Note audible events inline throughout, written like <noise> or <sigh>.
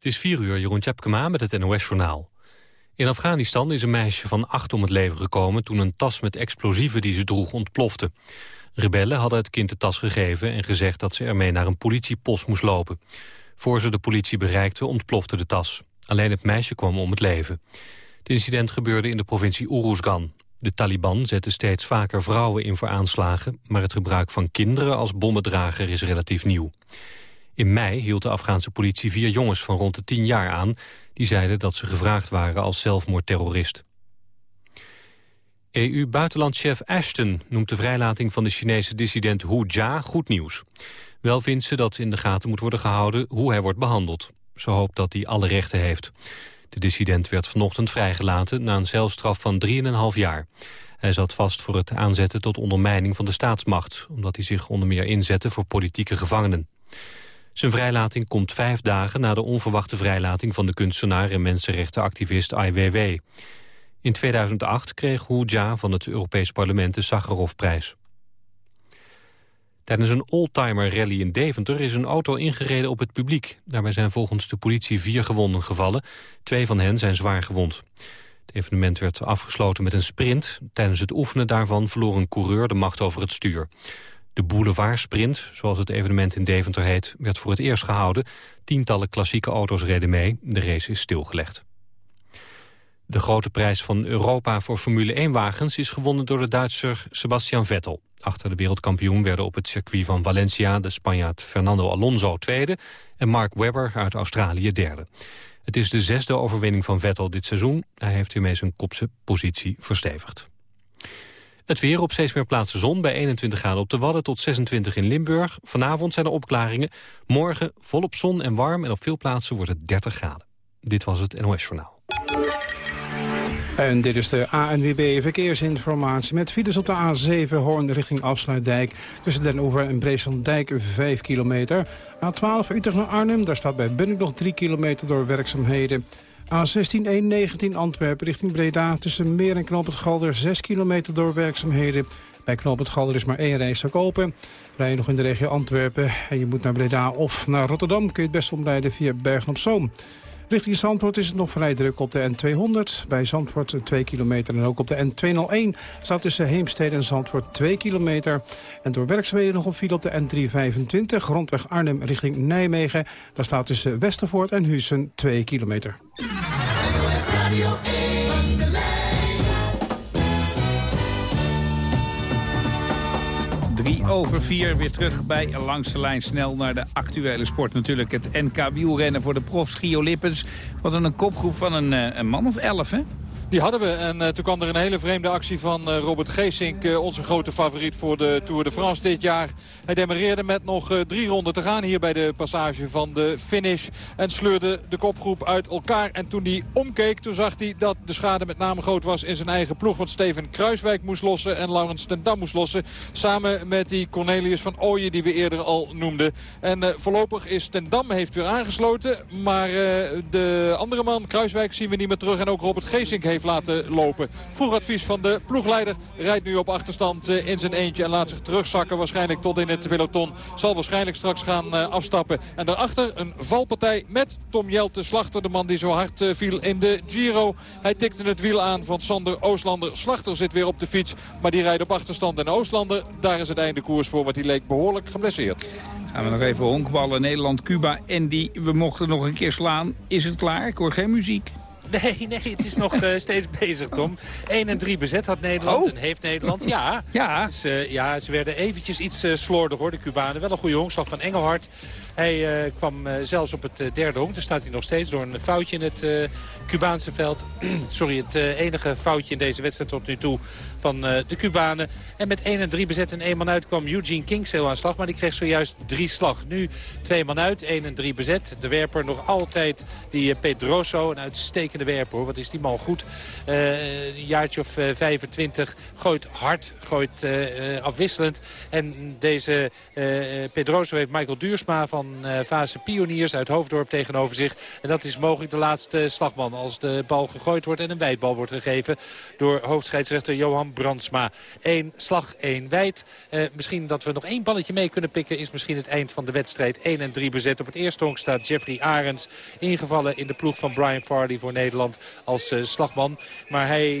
Het is 4 uur, Jeroen Tjepkema met het NOS-journaal. In Afghanistan is een meisje van acht om het leven gekomen... toen een tas met explosieven die ze droeg ontplofte. Rebellen hadden het kind de tas gegeven en gezegd... dat ze ermee naar een politiepost moest lopen. Voor ze de politie bereikte ontplofte de tas. Alleen het meisje kwam om het leven. Het incident gebeurde in de provincie Uruzgan. De Taliban zetten steeds vaker vrouwen in voor aanslagen... maar het gebruik van kinderen als bommendrager is relatief nieuw. In mei hield de Afghaanse politie vier jongens van rond de tien jaar aan... die zeiden dat ze gevraagd waren als zelfmoordterrorist. EU-buitenlandchef Ashton noemt de vrijlating van de Chinese dissident Hu Jia goed nieuws. Wel vindt ze dat in de gaten moet worden gehouden hoe hij wordt behandeld. Ze hoopt dat hij alle rechten heeft. De dissident werd vanochtend vrijgelaten na een celstraf van 3,5 jaar. Hij zat vast voor het aanzetten tot ondermijning van de staatsmacht... omdat hij zich onder meer inzette voor politieke gevangenen. Zijn vrijlating komt vijf dagen na de onverwachte vrijlating... van de kunstenaar en mensenrechtenactivist Ai Weiwei. In 2008 kreeg Hu Jia van het Europees Parlement de Sakharovprijs. Tijdens een oldtimer rally in Deventer is een auto ingereden op het publiek. Daarbij zijn volgens de politie vier gewonden gevallen. Twee van hen zijn zwaar gewond. Het evenement werd afgesloten met een sprint. Tijdens het oefenen daarvan verloor een coureur de macht over het stuur. De Boulevard Sprint, zoals het evenement in Deventer heet, werd voor het eerst gehouden. Tientallen klassieke auto's reden mee. De race is stilgelegd. De grote prijs van Europa voor Formule 1-wagens is gewonnen door de Duitser Sebastian Vettel. Achter de wereldkampioen werden op het circuit van Valencia de Spanjaard Fernando Alonso tweede en Mark Webber uit Australië derde. Het is de zesde overwinning van Vettel dit seizoen. Hij heeft hiermee zijn kopse positie verstevigd. Het weer op steeds meer plaatsen zon, bij 21 graden op de Wadden tot 26 in Limburg. Vanavond zijn er opklaringen. Morgen volop zon en warm en op veel plaatsen wordt het 30 graden. Dit was het NOS Journaal. En dit is de ANWB Verkeersinformatie met files op de A7 Hoorn richting Afsluitdijk. Tussen Den Oever en Breeslanddijk 5 kilometer. A12 Utrecht naar Arnhem, daar staat bij Bunnik nog 3 kilometer door werkzaamheden. A16 119 Antwerpen richting Breda tussen Meer en Knoop het Galder 6 kilometer door werkzaamheden. Bij Knoop het Galder is maar één rijstok open. Rij je nog in de regio Antwerpen en je moet naar Breda of naar Rotterdam... kun je het best omrijden via Bergen op Zoom. Richting Zandvoort is het nog vrij druk op de N200. Bij Zandvoort 2 kilometer. En ook op de N201 staat tussen Heemstede en Zandvoort 2 kilometer. En door werkzaamheden nog op file op de N325. Grondweg Arnhem richting Nijmegen. Daar staat tussen Westervoort en Huissen 2 kilometer. Drie over vier weer terug bij Langs de Lijn. Snel naar de actuele sport. Natuurlijk het NK wielrennen voor de profs Gio Lippens. Wat een kopgroep van een, eh, een man of elf, hè? Die hadden we. En uh, toen kwam er een hele vreemde actie van uh, Robert Geesink. Uh, onze grote favoriet voor de Tour de France dit jaar. Hij demareerde met nog drie ronden te gaan hier bij de passage van de finish. En sleurde de kopgroep uit elkaar. En toen hij omkeek, toen zag hij dat de schade met name groot was in zijn eigen ploeg. Want Steven Kruiswijk moest lossen en Laurens ten Dam moest lossen. Samen met die Cornelius van Ooyen die we eerder al noemden. En voorlopig is ten Dam heeft weer aangesloten. Maar de andere man, Kruiswijk, zien we niet meer terug. En ook Robert Geesink heeft laten lopen. Vroeg advies van de ploegleider. Rijdt nu op achterstand eh, in zijn eentje en laat zich terugzakken. Waarschijnlijk tot in het peloton. Zal waarschijnlijk straks gaan eh, afstappen. En daarachter een valpartij met Tom Jelte Slachter. De man die zo hard eh, viel in de Giro. Hij tikte het wiel aan van Sander Ooslander. Slachter zit weer op de fiets. Maar die rijdt op achterstand. En Ooslander, daar is het einde koers voor. Want die leek behoorlijk geblesseerd. Gaan we nog even honkballen. Nederland, Cuba en die we mochten nog een keer slaan. Is het klaar? Ik hoor geen muziek. <laughs> Nee, nee, het is nog uh, steeds bezig, Tom. 1 en 3 bezet had Nederland oh. en heeft Nederland. Ja, ja. Dus, uh, ja ze werden eventjes iets uh, slordig, hoor, de Cubanen. Wel een goede honkslag van Engelhard. Hij uh, kwam uh, zelfs op het uh, derde honk. Daar staat hij nog steeds door een foutje in het Cubaanse veld. <clears throat> Sorry, het enige foutje in deze wedstrijd tot nu toe van de Cubanen. En met 1 en 3 bezet en 1 man uit kwam Eugene Kingsale aan slag. Maar die kreeg zojuist drie slag. Nu twee man uit, 1 en 3 bezet. De werper nog altijd die Pedroso. Een uitstekende werper hoor. Wat is die man goed. een jaartje of 25. Gooit hard, gooit afwisselend. En deze Pedroso heeft Michael Duursma van uh, Fase Pioniers uit Hoofddorp tegenover zich. En dat is mogelijk de laatste slagman als de bal gegooid wordt en een wijdbal wordt gegeven door hoofdscheidsrechter Johan Brandsma. Eén slag, één wijd. Uh, misschien dat we nog één balletje mee kunnen pikken is misschien het eind van de wedstrijd. 1 en 3 bezet. Op het eerste honk staat Jeffrey Arends ingevallen in de ploeg van Brian Farley voor Nederland als uh, slagman. Maar hij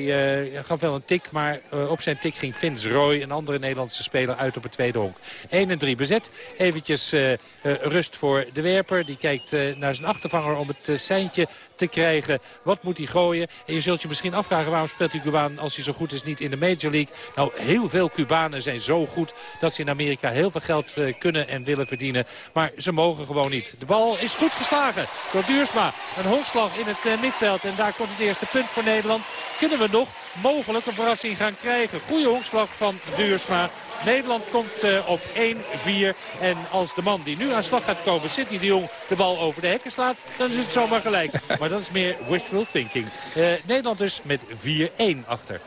uh, gaf wel een tik, maar op zijn tik ging Vince Roy, een andere Nederlandse speler, uit op het tweede honk. 1 en 3 bezet. Eventjes rust voor de werper. Die kijkt naar zijn achtervanger om het seintje te krijgen. Wat moet hij gooien? En je zult je misschien afvragen waarom speelt die Cubaan als hij zo goed is niet in de Major League. Nou, heel veel Cubanen zijn zo goed dat ze in Amerika heel veel geld kunnen en willen verdienen. Maar ze mogen gewoon niet. De bal is goed geslagen door Duursma. Een hoogslag in het middenveld en daar komt het eerste punt voor Nederland. Kunnen we nog mogelijk een verrassing gaan krijgen. Goede honkslag van Duursma. Nederland komt uh, op 1-4. En als de man die nu aan slag gaat komen, Sidney de Jong, de bal over de hekken slaat, dan is het zomaar gelijk. <laughs> maar dat is meer wishful thinking. Uh, Nederland dus met 4-1 achter.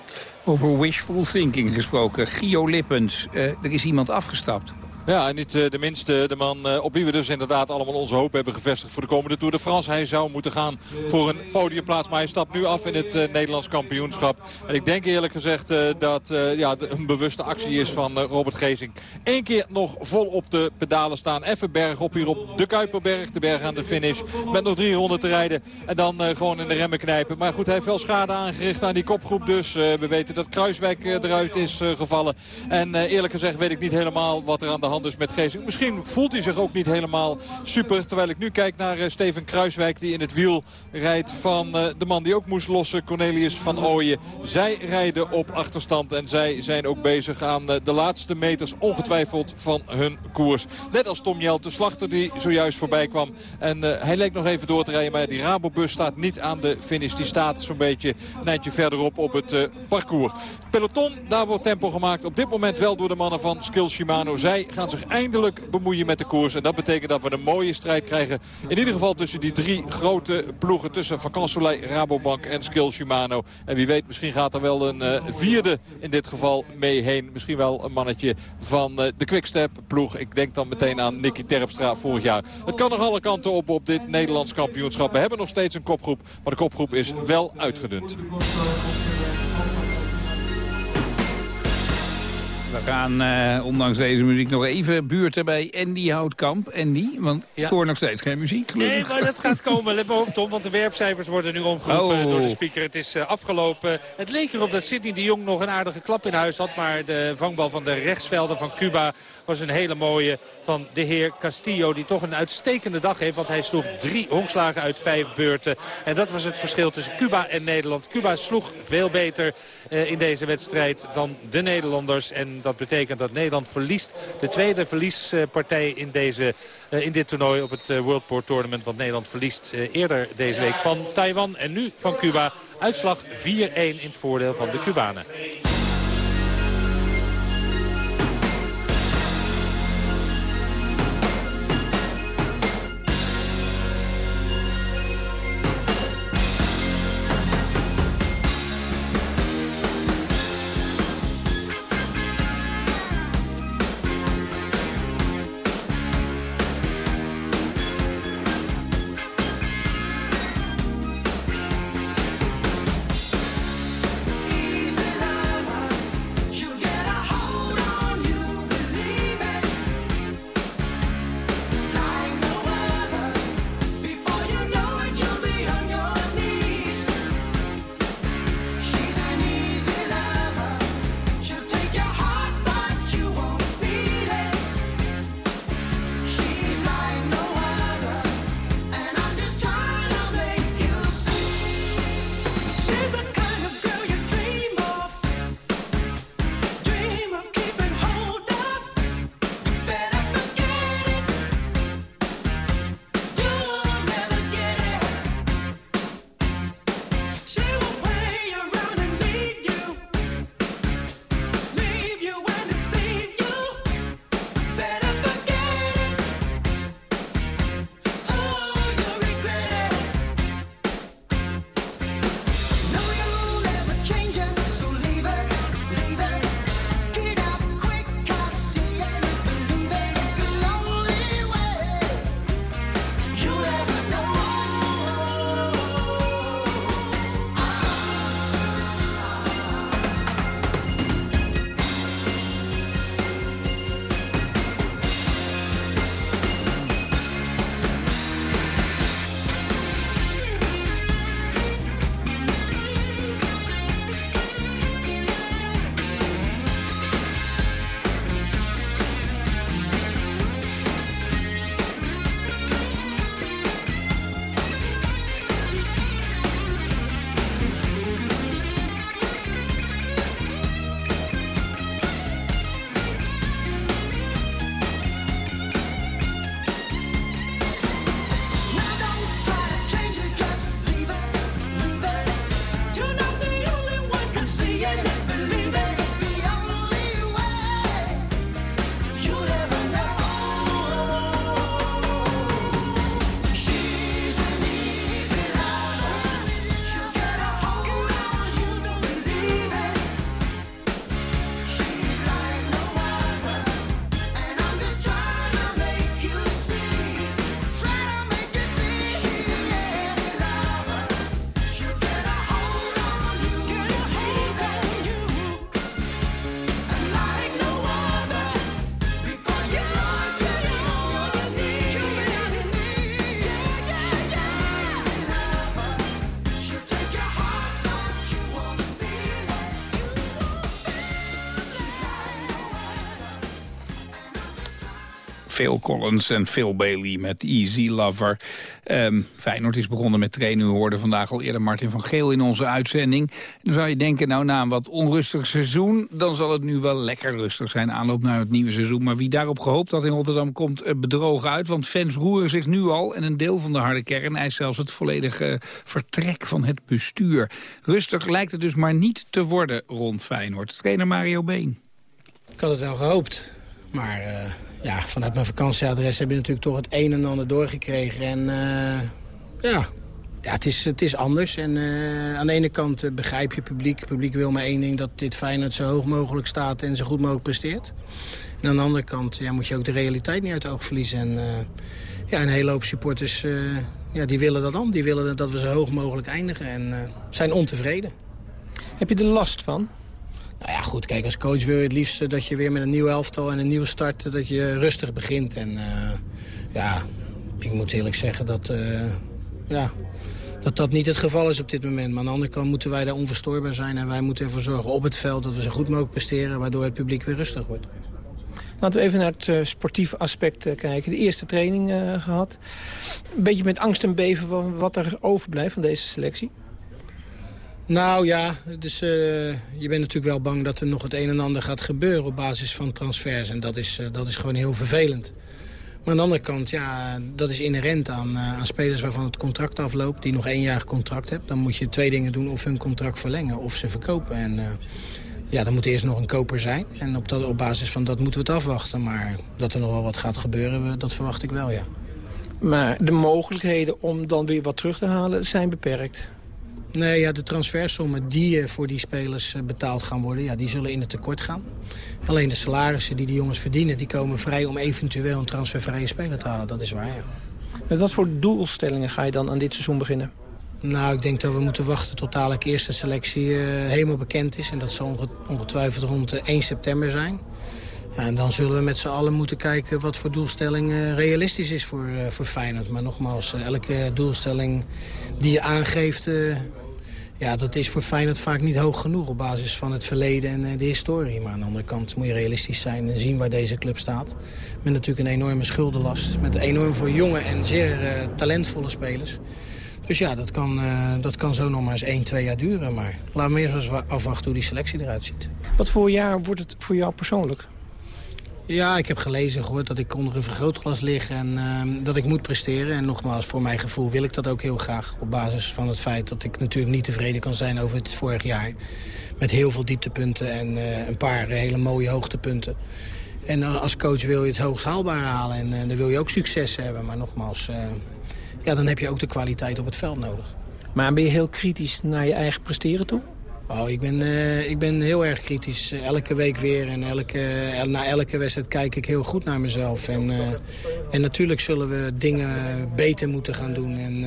Over wishful thinking gesproken. Gio Lippens, uh, er is iemand afgestapt. Ja, en niet uh, de minste. De man uh, op wie we dus inderdaad allemaal onze hoop hebben gevestigd voor de komende Tour de France. Hij zou moeten gaan voor een podiumplaats. Maar hij stapt nu af in het uh, Nederlands kampioenschap. En ik denk eerlijk gezegd dat ja, een bewuste actie is van Robert Gezing. Eén keer nog vol op de pedalen staan. Even berg op hier op de Kuiperberg. De berg aan de finish. Met nog drie ronden te rijden. En dan gewoon in de remmen knijpen. Maar goed, hij heeft wel schade aangericht aan die kopgroep. Dus we weten dat Kruiswijk eruit is gevallen. En eerlijk gezegd weet ik niet helemaal wat er aan de hand dus met Geesink. Misschien voelt hij zich ook niet helemaal super. Terwijl ik nu kijk naar uh, Steven Kruiswijk die in het wiel rijdt van uh, de man die ook moest lossen. Cornelius van Ooyen. Zij rijden op achterstand en zij zijn ook bezig aan uh, de laatste meters ongetwijfeld van hun koers. Net als Tom Jelte, slachter die zojuist voorbij kwam. En hij leek nog even door te rijden, maar die Rabobus staat niet aan de finish. Die staat zo'n beetje een eindje verderop op het parcours. Peloton, daar wordt tempo gemaakt. Op dit moment wel door de mannen van Skill Shimano. Zij gaan gaan zich eindelijk bemoeien met de koers. En dat betekent dat we een mooie strijd krijgen. In ieder geval tussen die drie grote ploegen. Tussen Vacansoleil, Rabobank en Skill Shimano. En wie weet, misschien gaat er wel een uh, vierde in dit geval mee heen. Misschien wel een mannetje van uh, de Quickstep ploeg. Ik denk dan meteen aan Nicky Terpstra vorig jaar. Het kan nog alle kanten op op dit Nederlands kampioenschap. We hebben nog steeds een kopgroep. Maar de kopgroep is wel uitgedund. We gaan, uh, ondanks deze muziek, nog even buurten bij Andy Houtkamp. Andy, want ja. ik hoor nog steeds geen muziek. Gelukkig. Nee, maar dat gaat komen. Let op, Tom, want de werpcijfers worden nu omgeroepen oh. door de speaker. Het is uh, afgelopen. Het leek erop dat Sidney de Jong nog een aardige klap in huis had. Maar de vangbal van de rechtsvelden van Cuba was een hele mooie van de heer Castillo. Die toch een uitstekende dag heeft. Want hij sloeg drie honkslagen uit vijf beurten. En dat was het verschil tussen Cuba en Nederland. Cuba sloeg veel beter uh, in deze wedstrijd dan de Nederlanders. En dat betekent dat Nederland verliest. De tweede verliespartij in, deze, uh, in dit toernooi op het uh, World Port Tournament. Want Nederland verliest eerder deze week van Taiwan en nu van Cuba. Uitslag 4-1 in het voordeel van de Cubanen. Phil Collins en Phil Bailey met Easy Lover. Um, Feyenoord is begonnen met trainen. U hoorde vandaag al eerder Martin van Geel in onze uitzending. Dan zou je denken, nou na een wat onrustig seizoen... dan zal het nu wel lekker rustig zijn, aanloop naar het nieuwe seizoen. Maar wie daarop gehoopt had in Rotterdam komt eh, bedrogen uit. Want fans roeren zich nu al en een deel van de harde kern... eist zelfs het volledige vertrek van het bestuur. Rustig lijkt het dus maar niet te worden rond Feyenoord. Trainer Mario Been. Ik had het wel gehoopt. Maar uh, ja, vanuit mijn vakantieadres heb je natuurlijk toch het een en ander doorgekregen. En uh, ja, ja het, is, het is anders. En uh, aan de ene kant begrijp je publiek. Het publiek wil maar één ding, dat dit Feyenoord zo hoog mogelijk staat en zo goed mogelijk presteert. En aan de andere kant ja, moet je ook de realiteit niet uit het oog verliezen. En ja, een hele hoop supporters ja, die willen dat dan. Die willen dat we zo hoog mogelijk eindigen en zijn ontevreden. Heb je er last van? Nou ja, goed, kijk, als coach wil je het liefst dat je weer met een nieuw elftal en een nieuwe start... dat je rustig begint. En uh, ja, ik moet eerlijk zeggen dat, ja, dat dat niet het geval is op dit moment. Maar aan de andere kant moeten wij daar onverstoorbaar zijn... en wij moeten ervoor zorgen op het veld dat we zo goed mogelijk presteren... waardoor het publiek weer rustig wordt. Laten we even naar het uh, sportieve aspect kijken. De eerste training gehad. Een beetje met angst en beven van wat er overblijft van deze selectie. Nou ja, dus, uh, je bent natuurlijk wel bang dat er nog het een en ander gaat gebeuren op basis van transfers. En dat is, uh, dat is gewoon heel vervelend. Maar aan de andere kant, ja, dat is inherent aan, uh, aan spelers waarvan het contract afloopt. Die nog één jaar contract hebben. Dan moet je twee dingen doen. Of hun contract verlengen of ze verkopen. En ja, dan moet eerst nog een koper zijn. En op, dat, op basis van dat moeten we het afwachten. Maar dat er nog wel wat gaat gebeuren, dat verwacht ik wel, ja. Maar de mogelijkheden om dan weer wat terug te halen zijn beperkt. Nee, ja, de transfersommen die uh, voor die spelers uh, betaald gaan worden... Ja, die zullen in het tekort gaan. Alleen de salarissen die die jongens verdienen... die komen vrij om eventueel een transfervrije speler te halen. Dat is waar, ja. Met wat voor doelstellingen ga je dan aan dit seizoen beginnen? Nou, ik denk dat we moeten wachten tot dadelijk eerste selectie uh, helemaal bekend is. En dat zal ongetwijfeld rond 1 september zijn. Ja, en dan zullen we met z'n allen moeten kijken wat voor doelstelling uh, realistisch is voor, voor Feyenoord. Maar nogmaals, elke doelstelling die je aangeeft ja, dat is voor Feyenoord vaak niet hoog genoeg op basis van het verleden en eh, de historie. Maar aan de andere kant moet je realistisch zijn en zien waar deze club staat. Met natuurlijk een enorme schuldenlast. Met enorm veel jonge en zeer uh, talentvolle spelers. Dus ja, dat kan, uh, dat kan zo nog maar eens 1, 2 jaar duren. Maar laten we eerst eens afwachten hoe die selectie eruit ziet. Wat voor jaar wordt het voor jou persoonlijk? Ja, ik heb gelezen gehoord dat ik onder een vergrootglas lig en uh, dat ik moet presteren. En nogmaals, voor mijn gevoel wil ik dat ook heel graag. Op basis van het feit dat ik natuurlijk niet tevreden kan zijn over het vorig jaar. Met heel veel dieptepunten en uh, een paar hele mooie hoogtepunten. En als coach wil je het hoogst haalbare halen en uh, dan wil je ook succes hebben. Maar nogmaals, ja, dan heb je ook de kwaliteit op het veld nodig. Maar ben je heel kritisch naar je eigen presteren toe? Oh, ik, ben, uh, ik ben heel erg kritisch. Elke week weer en elke, na elke wedstrijd kijk ik heel goed naar mezelf. En, uh, en natuurlijk zullen we dingen beter moeten gaan doen. En,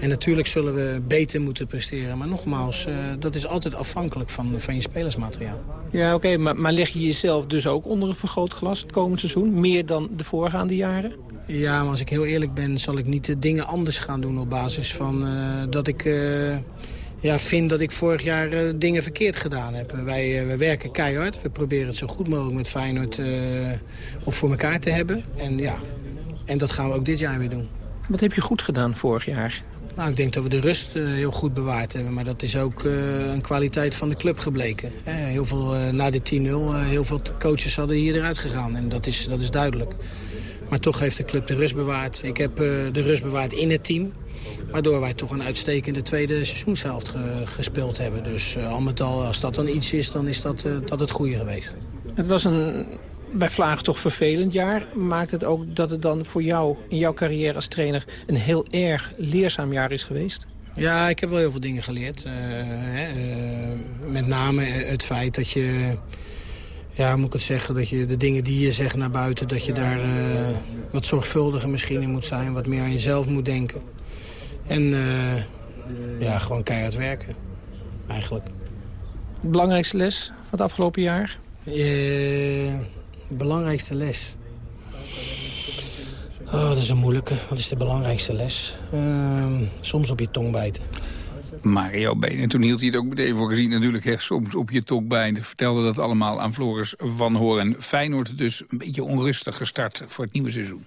en natuurlijk zullen we beter moeten presteren. Maar nogmaals, dat is altijd afhankelijk van, van je spelersmateriaal. Ja, oké, okay, maar, maar leg je jezelf dus ook onder een vergrootglas het komend seizoen? Meer dan de voorgaande jaren? Ja, maar als ik heel eerlijk ben, zal ik niet de dingen anders gaan doen op basis van dat ik ja, vind dat ik vorig jaar uh, dingen verkeerd gedaan heb. Wij, uh, wij werken keihard. We proberen het zo goed mogelijk met Feyenoord uh, op voor elkaar te hebben. En, ja, en dat gaan we ook dit jaar weer doen. Wat heb je goed gedaan vorig jaar? Nou, ik denk dat we de rust heel goed bewaard hebben. Maar dat is ook een kwaliteit van de club gebleken. heel veel, na de 10-0, heel veel coaches hadden hier eruit gegaan. En dat is, dat is duidelijk. Maar toch heeft de club de rust bewaard. Ik heb de rust bewaard in het team. Waardoor wij toch een uitstekende tweede seizoenshelft ge gespeeld hebben. Dus uh, al met al, als dat dan iets is, dan is dat, uh, dat het goede geweest. Het was een bij Vlaag toch vervelend jaar. Maakt het ook dat het dan voor jou in jouw carrière als trainer... een heel erg leerzaam jaar is geweest? Ja, ik heb wel heel veel dingen geleerd. Uh, hè, met name het feit dat je... Ja, moet ik het zeggen, dat je de dingen die je zegt naar buiten... dat je daar wat zorgvuldiger misschien in moet zijn. Wat meer aan jezelf moet denken. En uh, ja, gewoon keihard werken, eigenlijk. Belangrijkste les van het afgelopen jaar? Uh, belangrijkste les? Oh, dat is een moeilijke. Wat is de belangrijkste les? Uh, soms op je tong bijten. Mario Been. En toen hield hij het ook meteen voor gezien natuurlijk hè, soms op je tokbijn. Vertelde dat allemaal aan Floris van Hoorn. Feyenoord dus een beetje onrustig gestart voor het nieuwe seizoen.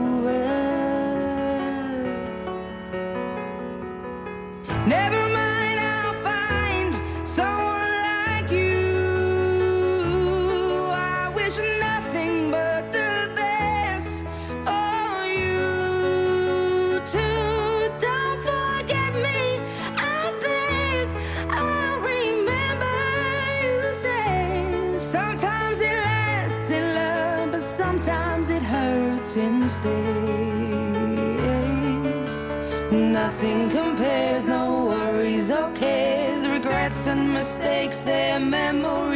their memory.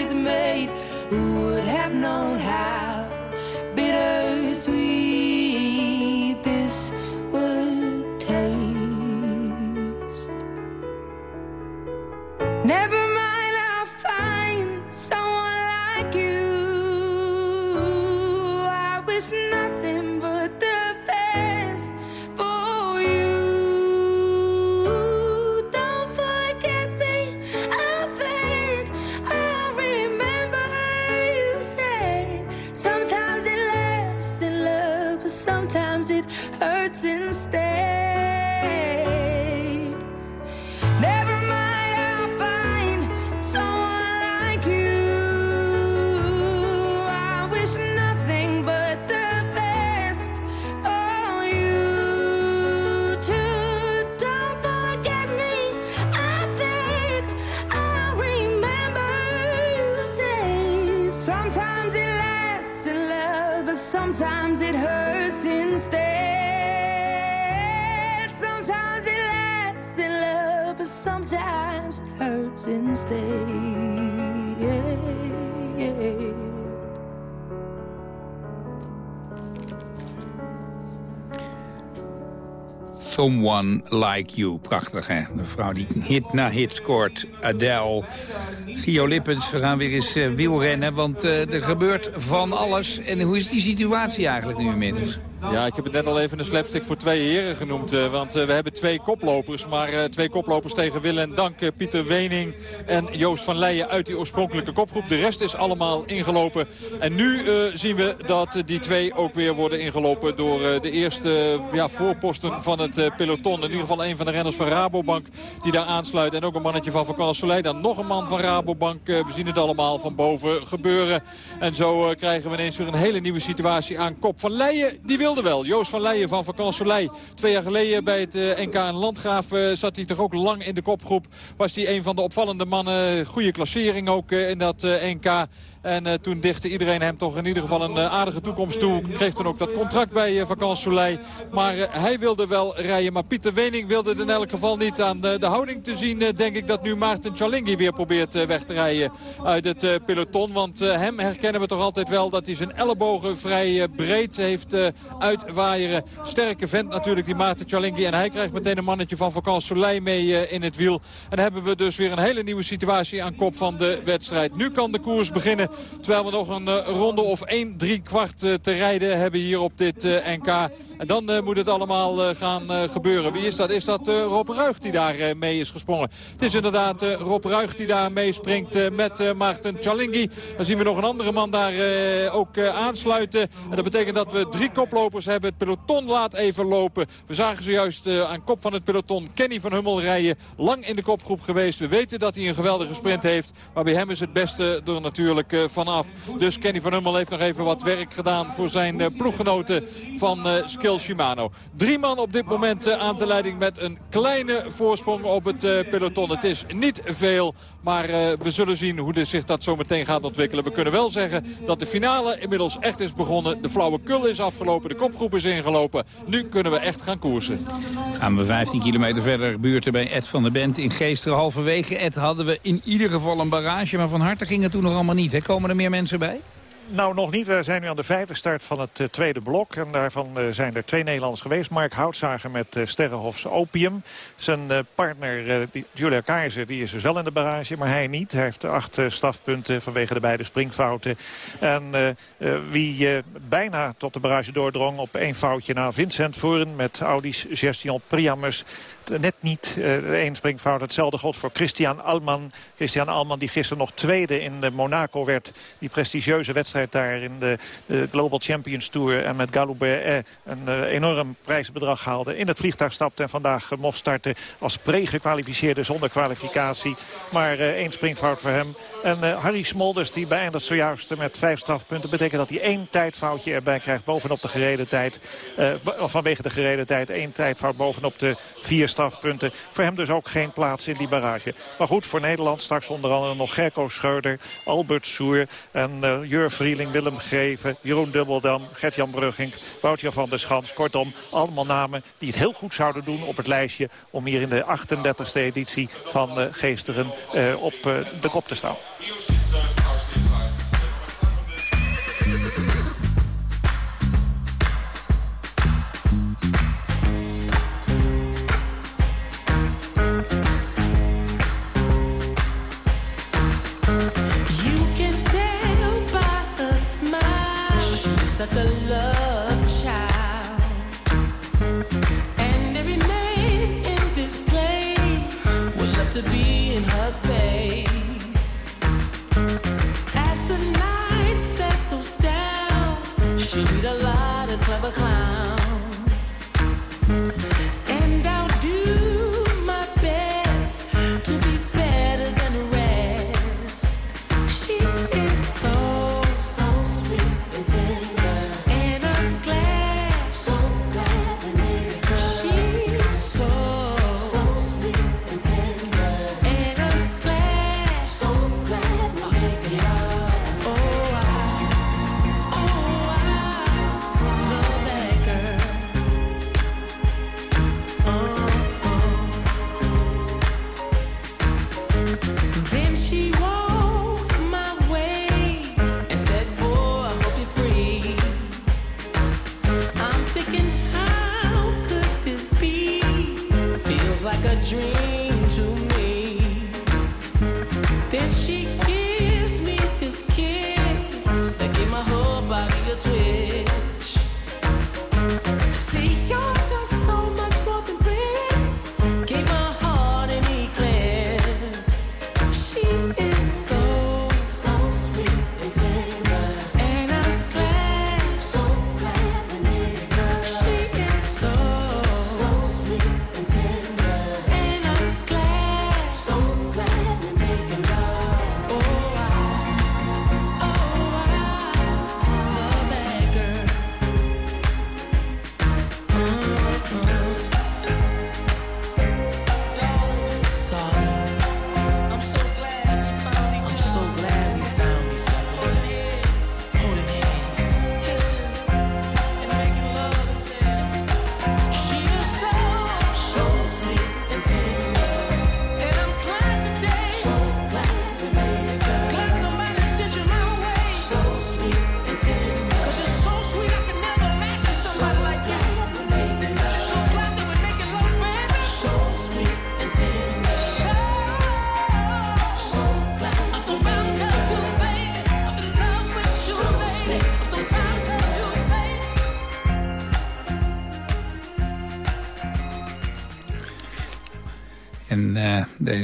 Sometimes it hurts instead. Sometimes it lasts in love, but sometimes it hurts instead. Someone Like You. Prachtig, hè? De vrouw die hit na hit scoort. Adele. Gio Lippens, we gaan weer eens uh, wielrennen, want uh, er gebeurt van alles. En hoe is die situatie eigenlijk nu inmiddels? Ja, ik heb het net al even een slapstick voor twee heren genoemd. Uh, want uh, we hebben twee koplopers. Maar uh, twee koplopers tegen Willem en Dank, Pieter Wening en Joost van Leijen uit die oorspronkelijke kopgroep. De rest is allemaal ingelopen. En nu zien we dat die twee ook weer worden ingelopen door de eerste ja, voorposten van het peloton. In ieder geval een van de renners van Rabobank die daar aansluit. En ook een mannetje van Vakant Soleil. Dan nog een man van Rabobank. we zien het allemaal van boven gebeuren. En zo krijgen we ineens weer een hele nieuwe situatie aan kop. Van Leijen, die wel. Joost van Leijen van Vakant Soleil. Twee jaar geleden bij het NK in Landgraaf zat hij toch ook lang in de kopgroep. Was hij een van de opvallende mannen. Goede klassering ook in dat NK. En uh, toen dichtte iedereen hem toch in ieder geval een uh, aardige toekomst toe. Kreeg toen ook dat contract bij uh, Vakant Soleil. Maar hij wilde wel rijden. Maar Pieter Wening wilde het in elk geval niet aan de, houding te zien. denk ik dat nu Maarten Chalingi weer probeert weg te rijden uit het peloton. Want hem herkennen we toch altijd wel dat hij zijn ellebogen vrij breed heeft uitwaaieren. Sterke vent natuurlijk die Maarten Chalingi. En hij krijgt meteen een mannetje van Vakant Soleil mee in het wiel. En hebben we dus weer een hele nieuwe situatie aan kop van de wedstrijd. Nu kan de koers beginnen. Terwijl we nog een uh, ronde of 1, 3 kwart uh, te rijden hebben hier op dit uh, NK. En dan moet het allemaal gaan gebeuren. Wie is dat? Is dat Rob Ruig die daar mee is gesprongen? Het is inderdaad Rob Ruig die daar meespringt met Maarten Chalingi. Dan zien we nog een andere man daar ook aansluiten. En dat betekent dat we drie koplopers hebben. Het peloton laat even lopen. We zagen zojuist aan kop van het peloton Kenny van Hummel rijden. Lang in de kopgroep geweest. We weten dat hij een geweldige sprint heeft. Maar bij hem is het beste er natuurlijk vanaf. Dus Kenny van Hummel heeft nog even wat werk gedaan voor zijn uh, ploeggenoten van uh, Skill Shimano. Drie man op dit moment aan de leiding met een kleine voorsprong op het peloton. Het is niet veel, maar we zullen zien hoe zich dat zo meteen gaat ontwikkelen. We kunnen wel zeggen dat de finale inmiddels echt is begonnen. De flauwe kul is afgelopen, de kopgroep is ingelopen. Nu kunnen we echt gaan koersen. Gaan we 15 kilometer verder buurten bij Ed van der Bent in Geesteren. Halverwege Ed hadden we in ieder geval een barrage, maar van harte ging het toen nog allemaal niet. Komen er meer mensen bij? Nou, nog niet. We zijn nu aan de vijfde start van het uh, tweede blok. En daarvan uh, zijn er twee Nederlanders geweest. Mark Houtzager met uh, Sterrenhofs Opium. Zijn partner Julia Keizer die is dus wel in de barrage, maar hij niet. Hij heeft acht strafpunten vanwege de beide springfouten. En wie bijna tot de barrage doordrong op één foutje na Vincent Voeren... met Audi's Gestion Priamers net niet uh, één springfout. Hetzelfde god voor Christian Alman. Christian Alman die gisteren nog tweede in de Monaco werd. Die prestigieuze wedstrijd daar in de, de Global Champions Tour. En met Galoubert een uh, enorm prijsbedrag haalde. In het vliegtuig stapte en vandaag mocht starten als pre-gekwalificeerde zonder kwalificatie. Maar één springfout voor hem. En Harry Smolders die beëindigt zojuist met vijf strafpunten. Betekent dat hij één tijdfoutje erbij krijgt bovenop de gereden tijd. vanwege de gereden tijd één tijdfout bovenop de vier strafpunten. Voor hem dus ook geen plaats in die barrage. Maar goed, voor Nederland straks onder andere nog Gerko Schreuder, Albert Soer en uh, Jur Vrieling, Willem Greven, Jeroen Dubbeldam, Gert-Jan Brugging, Woutje van der Schans. Kortom, allemaal namen die het heel goed zouden doen op het lijstje om hier in de 38e editie van uh, Geesteren uh, op de kop te staan.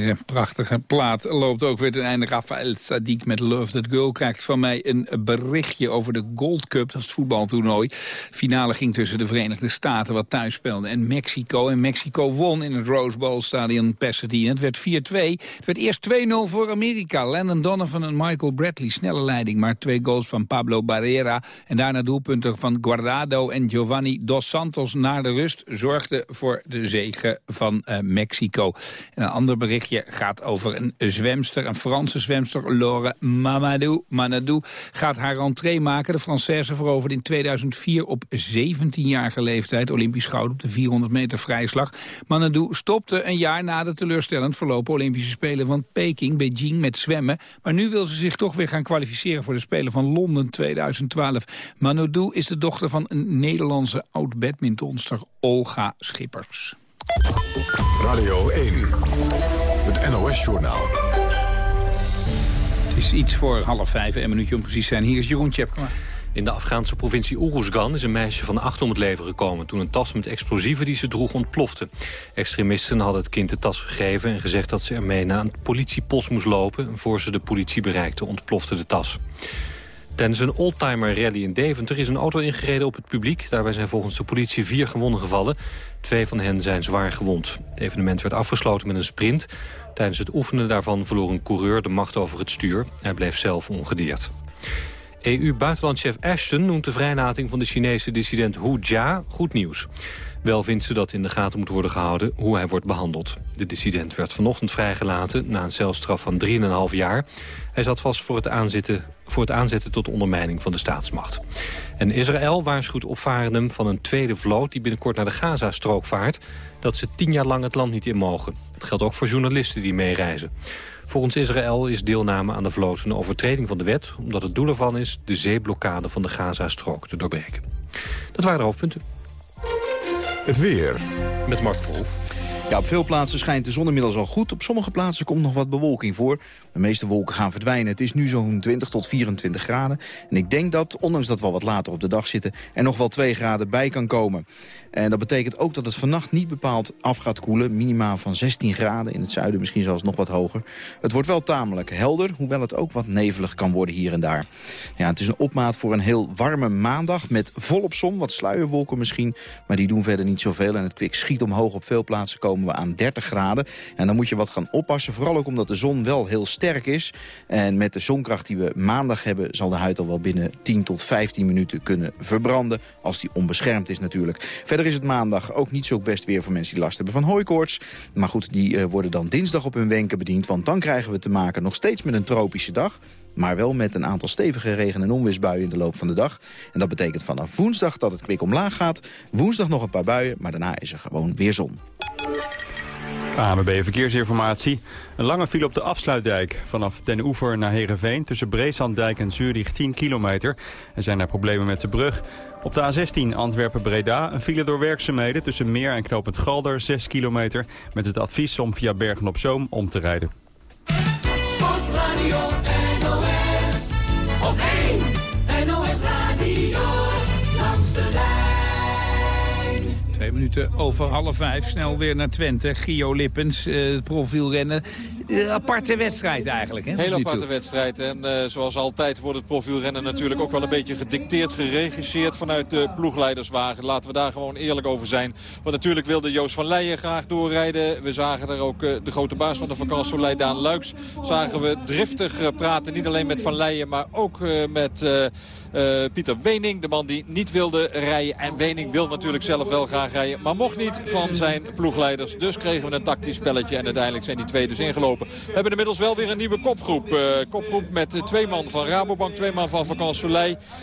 Yeah. Prachtige plaat loopt ook weer ten einde. Rafael Sadiq met Love That Girl krijgt van mij een berichtje over de Gold Cup. Dat is het voetbaltoernooi. Finale ging tussen de Verenigde Staten, wat thuis speelde, en Mexico. En Mexico won in het Rose Bowl Stadion Pasadena. Het werd 4-2. Het werd eerst 2-0 voor Amerika. Landon Donovan en Michael Bradley. Snelle leiding, maar twee goals van Pablo Barrera. En daarna doelpunten van Guardado en Giovanni Dos Santos naar de rust. Zorgden voor de zege van uh, Mexico. En een ander berichtje gaat over een zwemster, een Franse zwemster, Laure Mamadou. Manadou gaat haar rentree maken. De Française veroverde in 2004 op 17-jarige leeftijd Olympisch goud op de 400 meter vrijslag. Manadou stopte een jaar na de teleurstellend verlopen Olympische Spelen van Peking, Beijing met zwemmen. Maar nu wil ze zich toch weer gaan kwalificeren voor de Spelen van Londen 2012. Manadou is de dochter van een Nederlandse oud-badmintonster Olga Schippers. Radio 1, het NOS-journaal. Het is iets voor half vijf, een minuutje om precies zijn. Hier is Jeroen Tjepkema. In de Afghaanse provincie Uruzgan is een meisje van acht om het leven gekomen... toen een tas met explosieven die ze droeg ontplofte. Extremisten hadden het kind de tas gegeven en gezegd dat ze ermee naar een politiepost moest lopen. Voor ze de politie bereikte ontplofte de tas. Tijdens een oldtimer rally in Deventer is een auto ingereden op het publiek. Daarbij zijn volgens de politie vier gewonden gevallen. Twee van hen zijn zwaar gewond. Het evenement werd afgesloten met een sprint. Tijdens het oefenen daarvan verloor een coureur de macht over het stuur. Hij bleef zelf ongedeerd. EU-buitenlandchef Ashton noemt de vrijlating van de Chinese dissident Hu Jia goed nieuws. Wel vindt ze dat in de gaten moet worden gehouden hoe hij wordt behandeld. De dissident werd vanochtend vrijgelaten na een celstraf van 3,5 jaar. Hij zat vast voor het, aanzetten, voor het aanzetten tot ondermijning van de staatsmacht. En Israël waarschuwt opvarenden van een tweede vloot... die binnenkort naar de Gaza-strook vaart... dat ze tien jaar lang het land niet in mogen. Dat geldt ook voor journalisten die meereizen. Volgens Israël is deelname aan de vloot een overtreding van de wet... omdat het doel ervan is de zeeblokkade van de Gaza-strook te doorbreken. Dat waren de hoofdpunten. Het weer. Met Mark Verhoef. Op veel plaatsen schijnt de zon inmiddels al goed. Op sommige plaatsen komt nog wat bewolking voor. De meeste wolken gaan verdwijnen. Het is nu zo'n 20 tot 24 graden. En ik denk dat, ondanks dat we al wat later op de dag zitten... er nog wel 2 graden bij kan komen. En dat betekent ook dat het vannacht niet bepaald af gaat koelen. Minima van 16 graden, in het zuiden misschien zelfs nog wat hoger. Het wordt wel tamelijk helder, hoewel het ook wat nevelig kan worden hier en daar. Ja, het is een opmaat voor een heel warme maandag met volop zon, wat sluierwolken misschien. Maar die doen verder niet zoveel en het kwik schiet omhoog. Op veel plaatsen komen we aan 30 graden. En dan moet je wat gaan oppassen, vooral ook omdat de zon wel heel sterk is. En met de zonkracht die we maandag hebben... zal de huid al wel binnen 10 tot 15 minuten kunnen verbranden. Als die onbeschermd is natuurlijk. Verder is het maandag ook niet zo best weer voor mensen die last hebben van hooikoorts. Maar goed, die uh, worden dan dinsdag op hun wenken bediend. Want dan krijgen we te maken nog steeds met een tropische dag. Maar wel met een aantal stevige regen- en onweersbuien in de loop van de dag. En dat betekent vanaf woensdag dat het kwik omlaag gaat. Woensdag nog een paar buien, maar daarna is er gewoon weer zon. AMB Verkeersinformatie. Een lange file op de afsluitdijk. Vanaf Den Oever naar Heerenveen tussen Breesanddijk en Zurich 10 kilometer. Er zijn er problemen met de brug. Op de A16 Antwerpen-Breda een file door werkzaamheden tussen Meer en Knopend Galder 6 kilometer. Met het advies om via Bergen-op-Zoom om te rijden. Sportradio minuten over half vijf. Snel weer naar Twente. Gio Lippens, uh, profielrennen. Uh, aparte wedstrijd eigenlijk. Hè, Heel aparte wedstrijd. En uh, zoals altijd wordt het profielrennen natuurlijk ook wel een beetje gedicteerd, geregisseerd vanuit de ploegleiderswagen. Laten we daar gewoon eerlijk over zijn. Want natuurlijk wilde Joost van Leijen graag doorrijden. We zagen er ook de grote baas van de vakantie, Leidaan Luiks. Zagen we driftig praten. Niet alleen met Van Leijen, maar ook met... Uh, Pieter Wening, de man die niet wilde rijden. En Wening wil natuurlijk zelf wel graag rijden. Maar mocht niet van zijn ploegleiders. Dus kregen we een tactisch spelletje. En uiteindelijk zijn die twee dus ingelopen. We hebben inmiddels wel weer een nieuwe kopgroep. Uh, kopgroep met twee man van Rabobank, twee man van Vakant.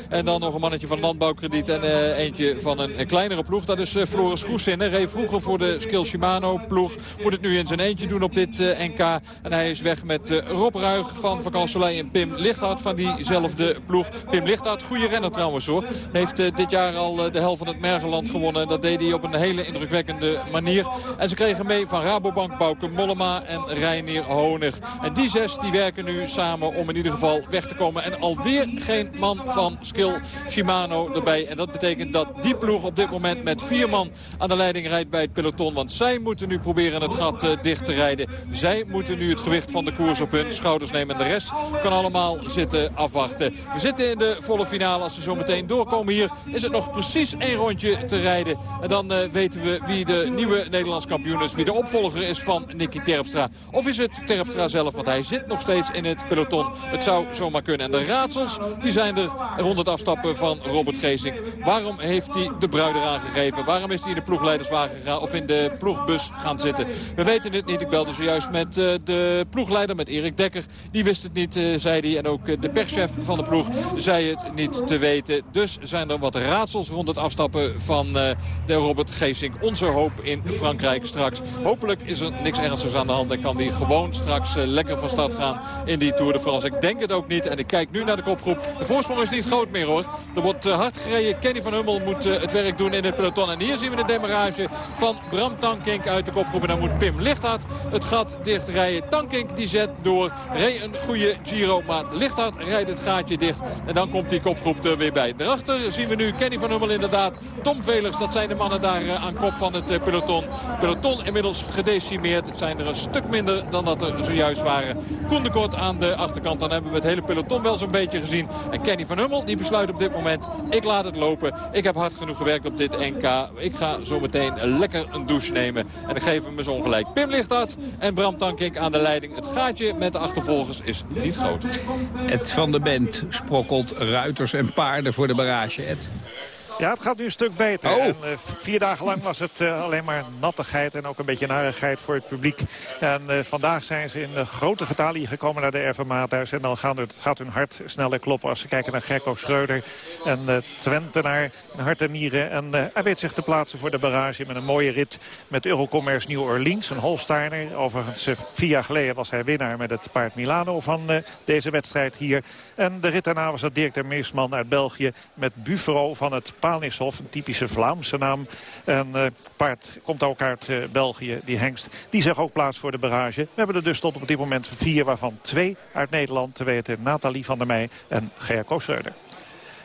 En dan nog een mannetje van Landbouwkrediet. En uh, eentje van een, kleinere ploeg. Dat is Floris Goesinne. Reed vroeger voor de Skill Shimano ploeg. Moet het nu in zijn eentje doen op dit NK. En hij is weg met Rob Ruig van Vakant Soleil en Pim Lichthart van diezelfde ploeg. Pim Lichthart Goede renner trouwens hoor. Heeft dit jaar al de helft van het Mergeland gewonnen. Dat deed hij op een hele indrukwekkende manier. En ze kregen mee van Rabobank, Bouke Mollema en Reinier Honig. En die zes die werken nu samen om in ieder geval weg te komen. En alweer geen man van Skill Shimano erbij. En dat betekent dat die ploeg op dit moment met vier man aan de leiding rijdt bij het peloton. Want zij moeten nu proberen het gat uh, dicht te rijden. Zij moeten nu het gewicht van de koers op hun schouders nemen. En de rest kan allemaal zitten afwachten. We zitten in de volle finale. Als ze zo meteen doorkomen hier is het nog precies één rondje te rijden. En dan uh, weten we wie de nieuwe Nederlands kampioen is. Wie de opvolger is van Nicky Terpstra. Of is het Terpstra zelf? Want hij zit nog steeds in het peloton. Het zou zomaar kunnen. En de raadsels die zijn er rond het afstappen van Robert Geesink. Waarom heeft hij de bruid eraan gegeven? Waarom is hij in de ploegleiderswagen gegaan of in de ploegbus gaan zitten? We weten het niet. Ik belde zojuist met uh, de ploegleider, met Erik Dekker. Die wist het niet, uh, zei hij. En ook de perschef van de ploeg zei het niet te weten. Dus zijn er wat raadsels rond het afstappen van de Robert Geesink. Onze hoop in Frankrijk straks. Hopelijk is er niks ernstigs aan de hand en kan die gewoon straks uh, lekker van start gaan in die Tour de France. Ik denk het ook niet en ik kijk nu naar de kopgroep. De voorsprong is niet groot meer hoor. Er wordt uh, hard gereden. Kenny van Hummel moet het werk doen in het peloton. En hier zien we de demarrage van Bram Tankink uit de kopgroep. En dan moet Pim Lichthart het gat dichtrijden. Tankink die zet door. Reed een goede Giro, maar Lichthart rijdt het gaatje dicht. En dan komt die kopgroep er weer bij. Daarachter zien we nu Kenny van Hummel inderdaad. Tom Velers, dat zijn de mannen daar aan kop van het peloton. Peloton inmiddels gedecimeerd. Het zijn er een stuk minder dan dat er zojuist waren. Koen de Kort aan de achterkant. Dan hebben we het hele peloton wel zo'n beetje gezien. En Kenny van Hummel die besluit op dit moment. Ik laat het lopen. Ik heb hard genoeg gewerkt op dit NK. Ik ga zo meteen lekker een douche nemen. En ik geef hem eens ongelijk. Pim Lichthart en Bram Tankink aan de leiding. Het gaatje met de achtervolgers is niet groot. Het van de band sprokkelt ruiters en paarden voor de barrage. Ed. Ja, het gaat nu een stuk beter. Oh. En, uh, vier dagen lang was het uh, alleen maar nattigheid en ook een beetje narigheid voor het publiek. En uh, vandaag zijn ze in grote getallen hier gekomen naar de Ervemaathuis. En dan gaan gaat hun hart sneller kloppen als ze kijken naar Gerco Schreuder. En Twentenaar in hart en nieren. En hij weet zich te plaatsen voor de barrage met een mooie rit met Eurocommerce New Orleans. Een Holsteiner. Overigens vier jaar geleden was hij winnaar met het paard Milano van deze wedstrijd hier. En de rit daarna was dat Dirk de Meersman uit België met Buffalo van het Paalnishof. Een typische Vlaamse naam. En uh, paard komt ook uit uh, België, die hengst. Die zich ook plaats voor de barrage. We hebben er dus tot op dit moment vier, waarvan twee uit Nederland. Te weten Nathalie van der Meij en Gerco Schreuder.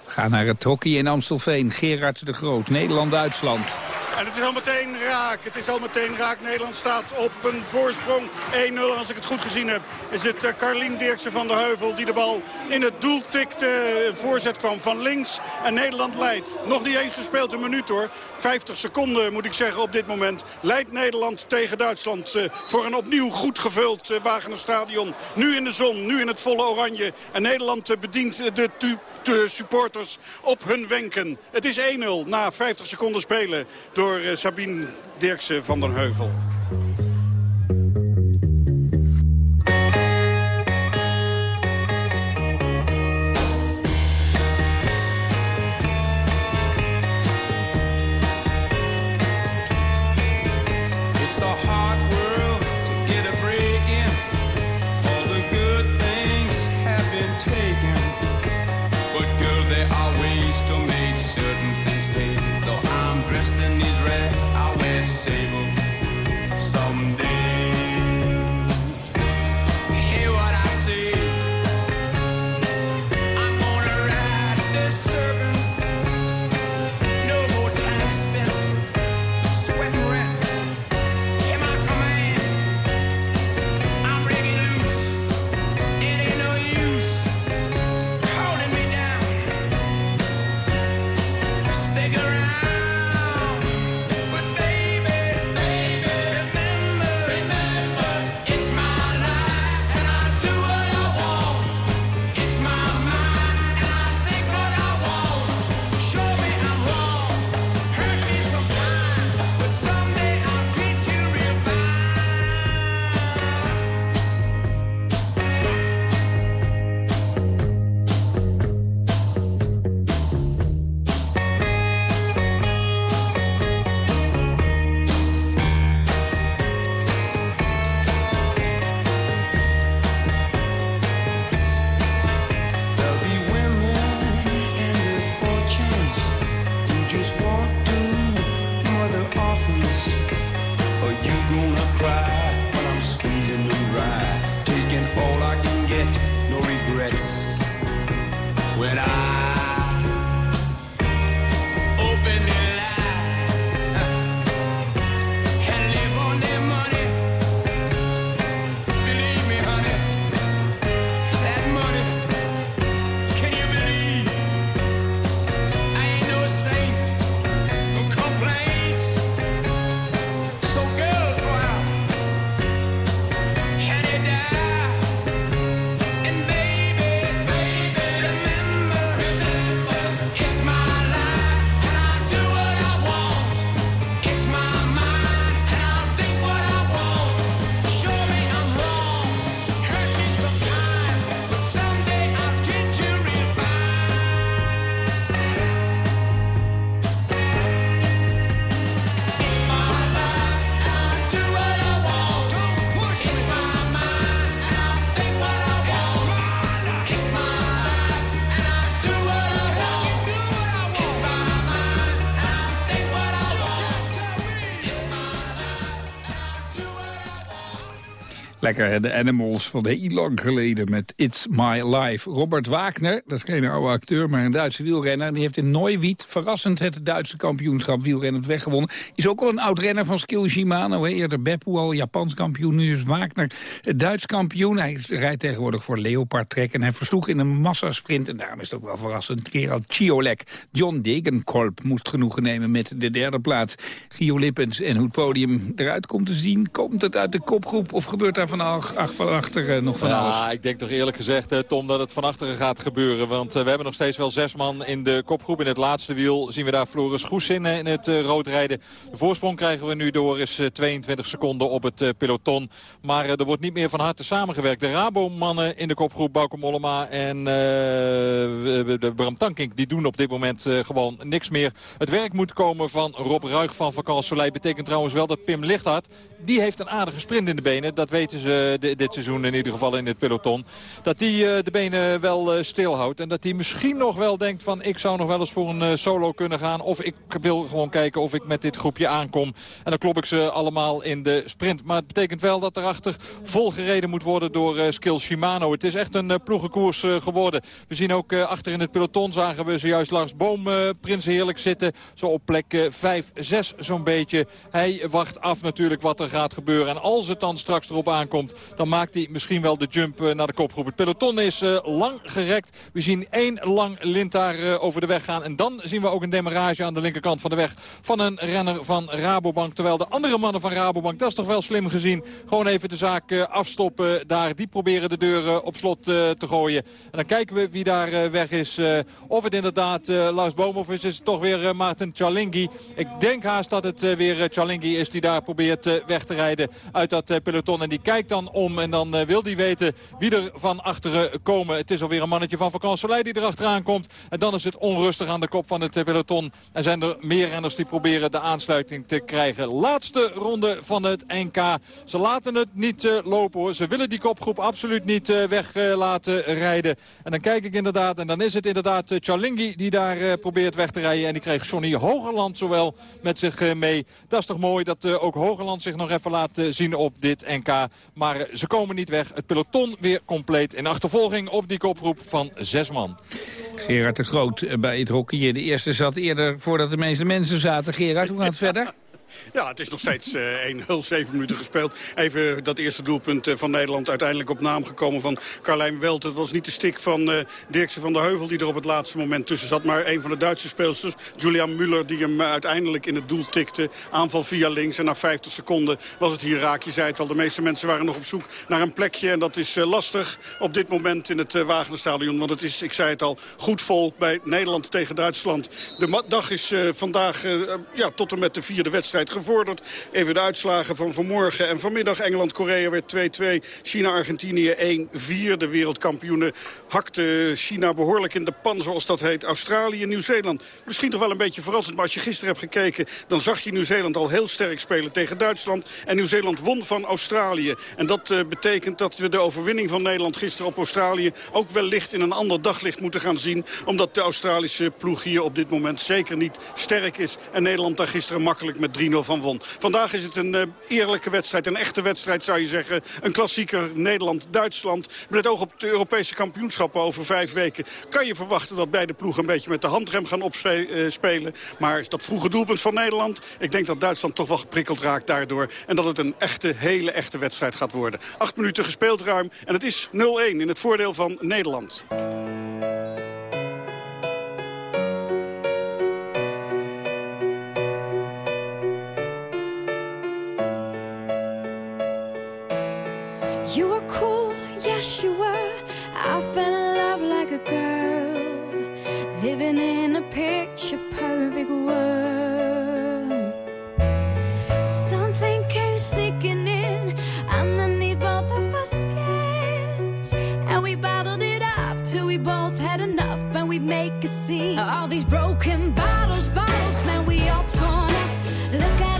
Ga naar het hockey in Amstelveen. Gerard de Groot, Nederland-Duitsland. En het is al meteen raak. Het is al meteen raak. Nederland staat op een voorsprong. 1-0 als ik het goed gezien heb. Is het uh, Carlien Dirksen van der Heuvel die de bal in het doel tikte. Voorzet kwam van links. En Nederland leidt. Nog niet eens gespeeld een minuut hoor. 50 seconden moet ik zeggen op dit moment. Leidt Nederland tegen Duitsland. Uh, voor een opnieuw goed gevuld Wagenerstadion. Nu in de zon. Nu in het volle oranje. En Nederland bedient de de supporters op hun wenken. Het is 1-0 na 50 seconden spelen door uh, Sabine Dirksen van den Heuvel. De Animals van heel lang geleden met It's My Life. Robert Wagner, dat is geen oude acteur, maar een Duitse wielrenner... die heeft in Neuwied verrassend het Duitse kampioenschap wielrennend weggewonnen. Is ook al een oud-renner van Skill Shimano. Eerder Beppu al Japans kampioen, nu is Wagner Duits kampioen. Hij rijdt tegenwoordig voor Leopard Trek en hij versloeg in een massasprint... en daarom is het ook wel verrassend, kerel Chiolek. John Degenkolb moest genoegen nemen met de derde plaats. Gio Lippens en hoe het podium eruit komt te zien... komt het uit de kopgroep of gebeurt daar van, ach, ach, van achter eh, nog van alles? Ja, ik denk toch eerlijk gezegd, eh, Tom, dat het van achteren gaat gebeuren. Want eh, we hebben nog steeds wel zes man in de kopgroep. In het laatste wiel zien we daar Floris Goes in, in het uh, roodrijden. De voorsprong krijgen we nu door is 22 seconden op het peloton. Maar er wordt niet meer van harte samengewerkt. De Rabo-mannen in de kopgroep, Bauke Mollema en de Bram Tankink... die doen op dit moment gewoon niks meer. Het werk moet komen van Rob Ruig van Vakant Soleil. Betekent trouwens wel dat Pim Lichthart... die heeft een aardige sprint in de benen. Dat weten ze dit seizoen in ieder geval in het peloton. Dat die de benen wel stilhoudt. En dat hij misschien nog wel denkt van... ik zou nog wel eens voor een solo kunnen gaan. Of ik wil gewoon kijken of ik met dit groepje aankom. En dan klop ik ze allemaal in de sprint. Maar het betekent wel dat erachter vol gereden moet worden door Skill Shimano. Het is echt een ploegenkoers geworden. We zien ook achter in het peloton zagen we zojuist Lars Boom Prins Heerlijk zitten. Zo op plek 5, 6 zo'n beetje. Hij wacht af natuurlijk wat er gaat gebeuren. En als het dan straks erop aankomt, dan maakt hij misschien wel de jump naar de kopgroep. Het peloton is lang gerekt. We zien één lang lint daar over de weg gaan. En dan zien we ook een demarrage aan de linkerkant van de weg van een renner van Rabobank. Terwijl de andere mannen van Rabobank, dat is toch wel slim gezien, gewoon even de zaak afstoppen daar. Die proberen de deuren op slot te gooien. En dan kijken we wie daar weg is. Of het inderdaad Lars Boom of is het toch weer Maarten Chalingi. Ik denk haast dat het weer Chalingi is die daar probeert weg te rijden uit dat peloton. En die kijkt dan om en dan wil die weten wie er van achteren komen. Het is alweer een mannetje van Vakansolei die erachteraan komt. En dan is het onrustig aan de kop van het peloton. En zijn er meer renners die proberen de aansluiting te krijgen. Laatste ronde van het NK. Ze laten het niet uh, lopen hoor. Ze willen die kopgroep absoluut niet weg laten rijden. En dan kijk ik inderdaad, en dan is het inderdaad Chalingi die daar probeert weg te rijden. En die kreeg Johnny Hogerland zowel met zich mee. Dat is toch mooi dat ook Hogerland zich nog even laat zien op dit NK. Maar ze komen niet weg. Het peloton weer compleet in achtervolging op die kopgroep van zes man. Gerard de Groot bij het hockey. De eerste zat eerder voordat de meeste mensen zaten. Gerard, hoe gaat het verder? Ja, het is nog steeds uh, 1-0, 7 minuten gespeeld. Even dat eerste doelpunt uh, van Nederland uiteindelijk op naam gekomen van Carlijn Welt. Het was niet de stik van uh, Dirkse van der Heuvel die er op het laatste moment tussen zat. Maar een van de Duitse speelsters, Julian Müller, die hem uiteindelijk in het doel tikte. Aanval via links en na 50 seconden was het hier raak. Je zei het al, de meeste mensen waren nog op zoek naar een plekje. En dat is lastig op dit moment in het Wagenerstadion. Want het is, ik zei het al, goed vol bij Nederland tegen Duitsland. De dag is vandaag ja, tot en met de vierde wedstrijd gevorderd. Even de uitslagen van vanmorgen en vanmiddag. Engeland-Korea werd 2-2. China-Argentinië 1-4. De wereldkampioenen hakte China behoorlijk in de pan, zoals dat heet. Australië, Nieuw-Zeeland. Misschien toch wel een beetje verrassend, maar als je gisteren hebt gekeken... dan zag je Nieuw-Zeeland al heel sterk spelen tegen Duitsland. En Nieuw-Zeeland won van Australië. En dat uh, betekent dat we de overwinning van Nederland gisteren op Australië... ook wellicht in een ander daglicht moeten gaan zien. Omdat de Australische ploeg hier op dit moment zeker niet sterk is. En Nederland daar gisteren makkelijk met 3-0 van won. Vandaag is het een uh, eerlijke wedstrijd, een echte wedstrijd zou je zeggen. Een klassieker Nederland-Duitsland. Met het oog op de Europese kampioenschappen over vijf weken... kan je verwachten dat beide ploegen een beetje met de handrem gaan opspelen. Uh, maar dat vroege doelpunt van Nederland... ik denk dat Duitsland toch wel geprikkeld raakt daardoor. En dat het een echte, hele echte wedstrijd gaat worden. Acht minuten gespeeld ruim en het is 0-1 in het voordeel van Nederland. You were cool, yes you were. I fell in love like a girl, living in a picture perfect world. But something came sneaking in underneath both of our skins, and we bottled it up till we both had enough, and we make a scene. All these broken bottles, bottles, man, we all torn up. Look at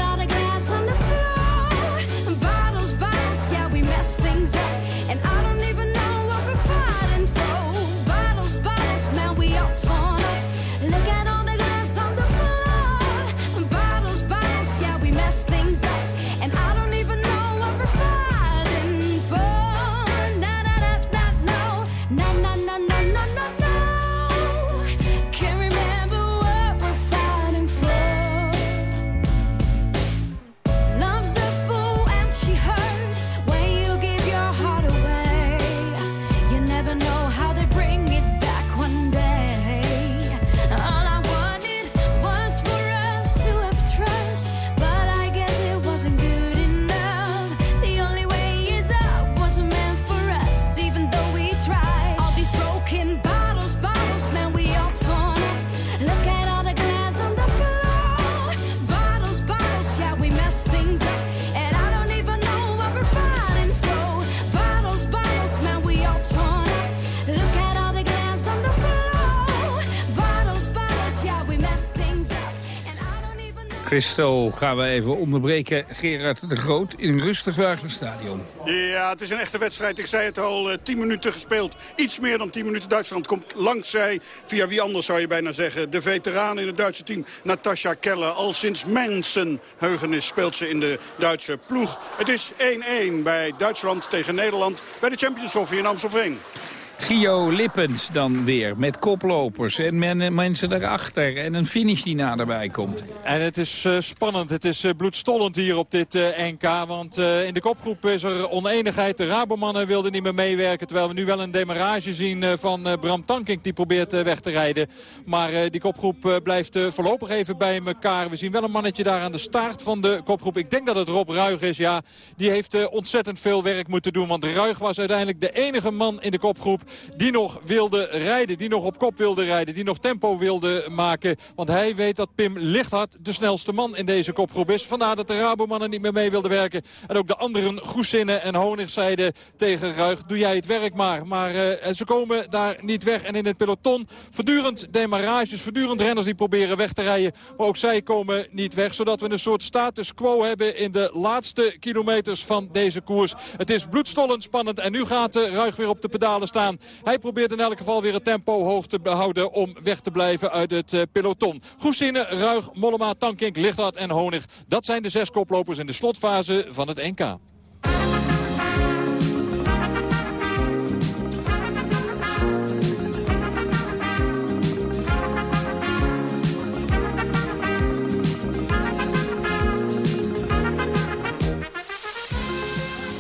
Christo gaan we even onderbreken. Gerard de Groot in een rustig Wagenstadion. Ja, het is een echte wedstrijd. Ik zei het al, eh, 10 minuten gespeeld. Iets meer dan 10 minuten. Duitsland komt langzij, via wie anders zou je bijna zeggen. De veteraan in het Duitse team, Natasja Keller. Al sinds mensenheugenis speelt ze in de Duitse ploeg. Het is 1-1 bij Duitsland tegen Nederland bij de Champions Trophy in Amstelveen. Gio Lippens dan weer met koplopers en men, mensen daarachter. En een finish die naderbij komt. En het is eh, spannend. Het is eh, bloedstollend hier op dit eh, NK. Want in de kopgroep is er oneenigheid. De Rabomannen wilden niet meer meewerken. Terwijl we nu wel een demarrage zien van Bram Tankink. Die probeert weg te rijden. Maar die kopgroep blijft voorlopig even bij elkaar. We zien wel een mannetje daar aan de staart van de kopgroep. Ik denk dat het Rob Ruig is. Ja, die heeft ontzettend veel werk moeten doen. Want Ruig was uiteindelijk de enige man in de kopgroep die nog wilde rijden. Die nog op kop wilde rijden. Die nog tempo wilde maken. Want hij weet dat Pim Lichthart de snelste man in deze kopgroep is. Vandaar dat de Rabomannen niet meer mee wilden werken. En ook de anderen, Goesinnen en Honig, zeiden tegen Ruig... doe jij het werk maar. Maar eh, ze komen daar niet weg. En in het peloton voortdurend demarages, voortdurend renners die proberen weg te rijden. Maar ook zij komen niet weg. Zodat we een soort status quo hebben in de laatste kilometers van deze koers. Het is bloedstollend spannend. En nu gaat de Ruig weer op de pedalen staan. Hij probeert in elk geval weer het tempo hoog te behouden om weg te blijven uit het eh, peloton. Goesinnen, Ruig, Mollema, Tankink, Lichthart en Honig. Dat zijn de zes koplopers in de slotfase van het NK.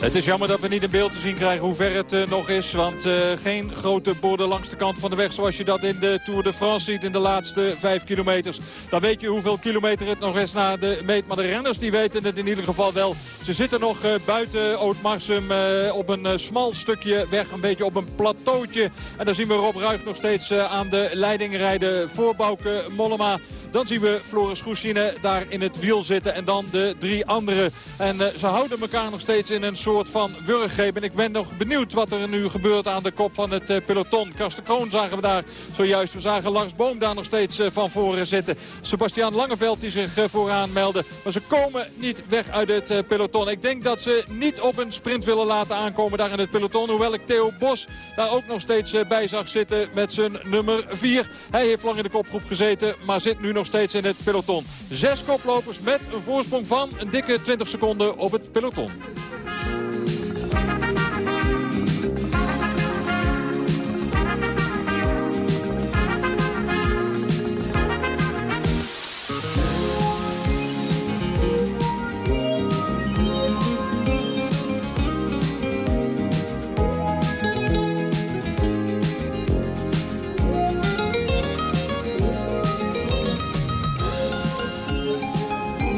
Het is jammer dat we niet in beeld te zien krijgen hoe ver het eh, nog is. Want eh, geen grote borden langs de kant van de weg zoals je dat in de Tour de France ziet in de laatste vijf kilometers. Dan weet je hoeveel kilometer het nog is na de meet. Maar de renners die weten het in ieder geval wel. Ze zitten nog eh, buiten Oud-Marsum op een smal stukje weg. Een beetje op een plateautje. En dan zien we Rob Ruig nog steeds aan de leiding rijden voor Bouke Mollema. Dan zien we Floris Goesine daar in het wiel zitten. En dan de drie anderen. En eh, ze houden elkaar nog steeds in een soort van wurggreep. En ik ben nog benieuwd wat er nu gebeurt aan de kop van het eh, peloton. Karsten Kroon zagen we daar zojuist. We zagen Lars Boom daar nog steeds eh, van voren zitten. Sebastian Langeveld die zich vooraan meldde. Maar ze komen niet weg uit het peloton. Ik denk dat ze niet op een sprint willen laten aankomen daar in het peloton. Hoewel ik Theo Bos daar ook nog steeds bij zag zitten met zijn nummer 4. Hij heeft lang in de kopgroep gezeten, maar zit nu nog steeds in het peloton. Zes koplopers met een voorsprong van een dikke 20 seconden op het peloton.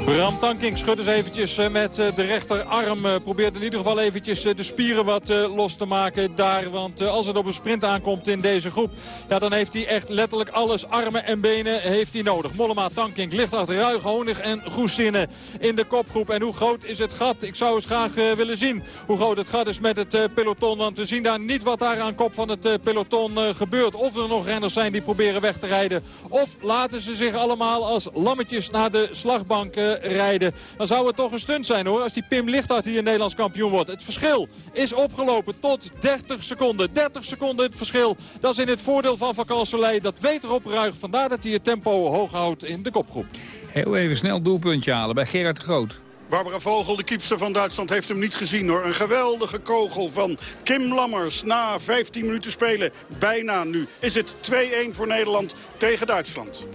Bram Tankink schudt eens eventjes eh, met eh, de rechterarm. Eh, Probeert in ieder geval eventjes de spieren wat los te maken daar. Want als het op een sprint aankomt in deze groep... Ja, dan heeft hij echt letterlijk alles, armen en benen, heeft hij nodig. Mollema, Tankink, Lichtacht, Ruig, Honig en Goesinnen in de kopgroep. En hoe groot is het gat? Ik zou eens graag willen zien hoe groot het gat is met het peloton. Want we zien daar niet wat daar aan kop van het peloton gebeurt. Of er nog renners zijn die proberen weg te rijden. Of laten ze zich allemaal als lammetjes naar de slagbank rijden. Dan zou het toch een stunt zijn hoor. Als die Pim Lichthart hier Nederlands kampioen wordt. Het verschil is opgelopen tot 30 seconden. 30 seconden het verschil. Dat is in het voordeel van Van Soleil. Dat weet erop Ruig. Vandaar dat hij het tempo hoog houdt in de kopgroep. Heel even snel doelpuntje halen bij Gerard de Groot. Barbara Vogel, de kiepster van Duitsland, heeft hem niet gezien hoor. Een geweldige kogel van Kim Lammers. Na 15 minuten spelen, bijna nu, is het 2-1 voor Nederland tegen Duitsland.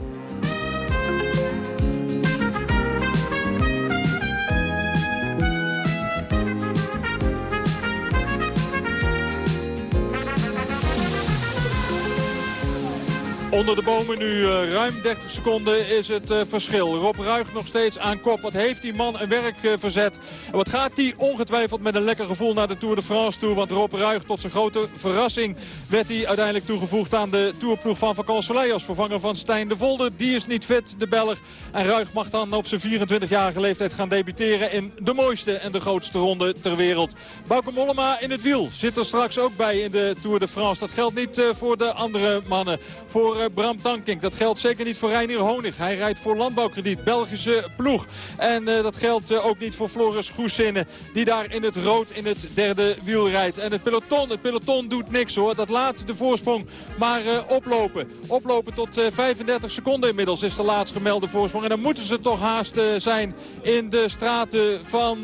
Onder de bomen nu eh, ruim 30 seconden is het eh, verschil. Rob Ruig nog steeds aan kop. Wat heeft die man een werk eh, verzet. En wat gaat die ongetwijfeld met een lekker gevoel naar de Tour de France toe. Want Rob Ruig tot zijn grote verrassing werd hij uiteindelijk toegevoegd aan de tourploeg van Van Soleil als vervanger van Stijn de Volder. Die is niet fit, de Belg. En Ruig mag dan op zijn 24-jarige leeftijd gaan debuteren in de mooiste en de grootste ronde ter wereld. Bauke Mollema in het wiel zit er straks ook bij in de Tour de France. Dat geldt niet voor de andere mannen. Voor Bram Tankink. Dat geldt zeker niet voor Reinier Honig. Hij rijdt voor Landbouwkrediet, Belgische ploeg. En uh, dat geldt uh, ook niet voor Floris Goesinnen. Die daar in het rood in het derde wiel rijdt. En het peloton, het peloton doet niks hoor. Dat laat de voorsprong maar uh, oplopen. Oplopen tot 35 seconden inmiddels is de laatst gemelde voorsprong. En dan moeten ze toch haast zijn in de straten van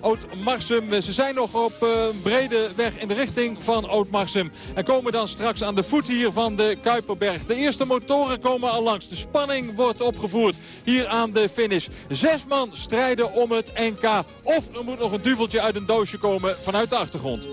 Oud-Marsum. Ze zijn nog op een brede weg in de richting van Oud-Marsum. En komen dan straks aan de voet hier van de Kuiperberg. De eerste motoren komen al langs. De spanning wordt opgevoerd hier aan de finish. Zes man strijden om het NK. Of er moet nog een duveltje uit een doosje komen vanuit de achtergrond.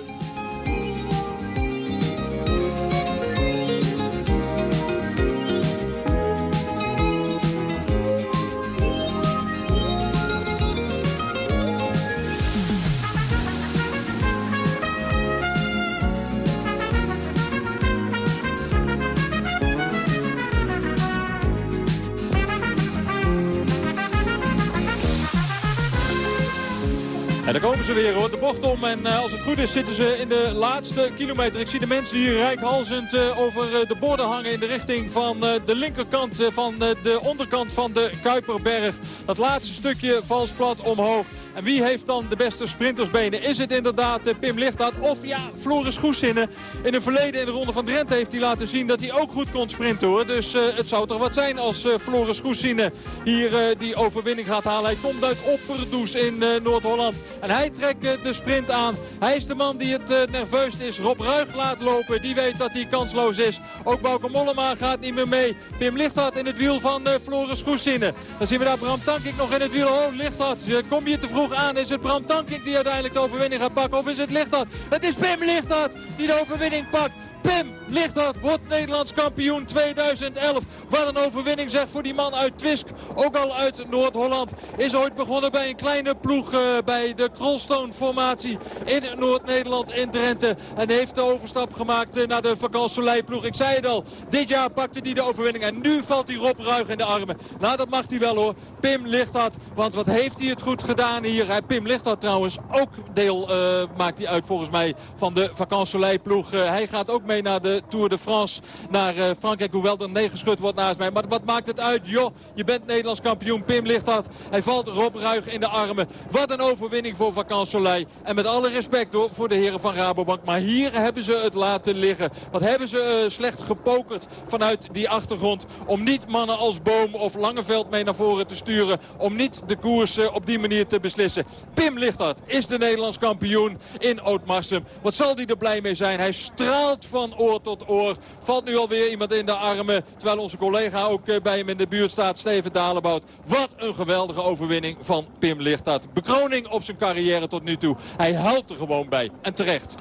En daar komen ze weer hoor, de bocht om. En uh, als het goed is zitten ze in de laatste kilometer. Ik zie de mensen hier rijkhalzend uh, over uh, de borden hangen in de richting van de linkerkant van de onderkant van de Kuiperberg. Dat laatste stukje vals plat omhoog. En wie heeft dan de beste sprintersbenen? Is het inderdaad Pim Lichtaert of ja, Floris Goesinnen? In het verleden in de Ronde van Drenthe heeft hij laten zien dat hij ook goed kon sprinten hoor. Dus het zou toch wat zijn als Floris Goesinnen hier die overwinning gaat halen. Hij komt uit Opperdoes in Noord-Holland. En hij trekt de sprint aan. Hij is de man die het uh, nerveus is. Rob Ruig laat lopen. Die weet dat hij kansloos is. Ook Bauke Mollema gaat niet meer mee. Pim Lichthart in het wiel van uh, Floris Goesinnen. Dan zien we daar Bram Tankink nog in het wiel. Oh, Lichthart, kom je te vroeg aan. Is het Bram Tankink die uiteindelijk de overwinning gaat pakken? Of is het Lichthart? Het is Pim Lichthart die de overwinning pakt. Pim Lichthart wordt Nederlands kampioen 2011. Wat een overwinning zeg voor die man uit Twisk. Ook al uit Noord-Holland. Is ooit begonnen bij een kleine ploeg uh, bij de Krolstone-formatie in Noord-Nederland in Drenthe. En heeft de overstap gemaakt uh, naar de Vakansoleil-ploeg. Ik zei het al, dit jaar pakte hij de overwinning. En nu valt hij Rob Ruig in de armen. Nou, dat mag hij wel hoor. Pim Lichthart. Want wat heeft hij het goed gedaan hier. Pim Lichthart trouwens ook deel uh, maakt hij uit volgens mij van de Vakansoleil-ploeg. hij gaat ook mee naar de Tour de France. Naar uh, Frankrijk, hoewel er nee geschud wordt naast mij. Maar wat maakt het uit? Joh, je bent Nederlands kampioen. Pim Lichthart. Hij valt Rob Ruig in de armen. Wat een overwinning voor Vakant Soleil. En met alle respect hoor, voor de heren van Rabobank. Maar hier hebben ze het laten liggen. Wat hebben ze uh, slecht gepokerd vanuit die achtergrond. Om niet mannen als Boom of Langeveld mee naar voren te sturen. Om niet de koers uh, op die manier te beslissen. Pim Lichthart is de Nederlands kampioen in Ootmarsum. Wat zal hij er blij mee zijn? Hij straalt van oor tot oor. Valt nu alweer iemand in de armen. Terwijl onze collega ook uh, bij hem in de buurt staat, Steven Dalebout. Wat een geweldige overwinning van Pim Lichthart. Bekroning op zijn carrière tot nu toe. Hij huilt er gewoon bij. En terecht.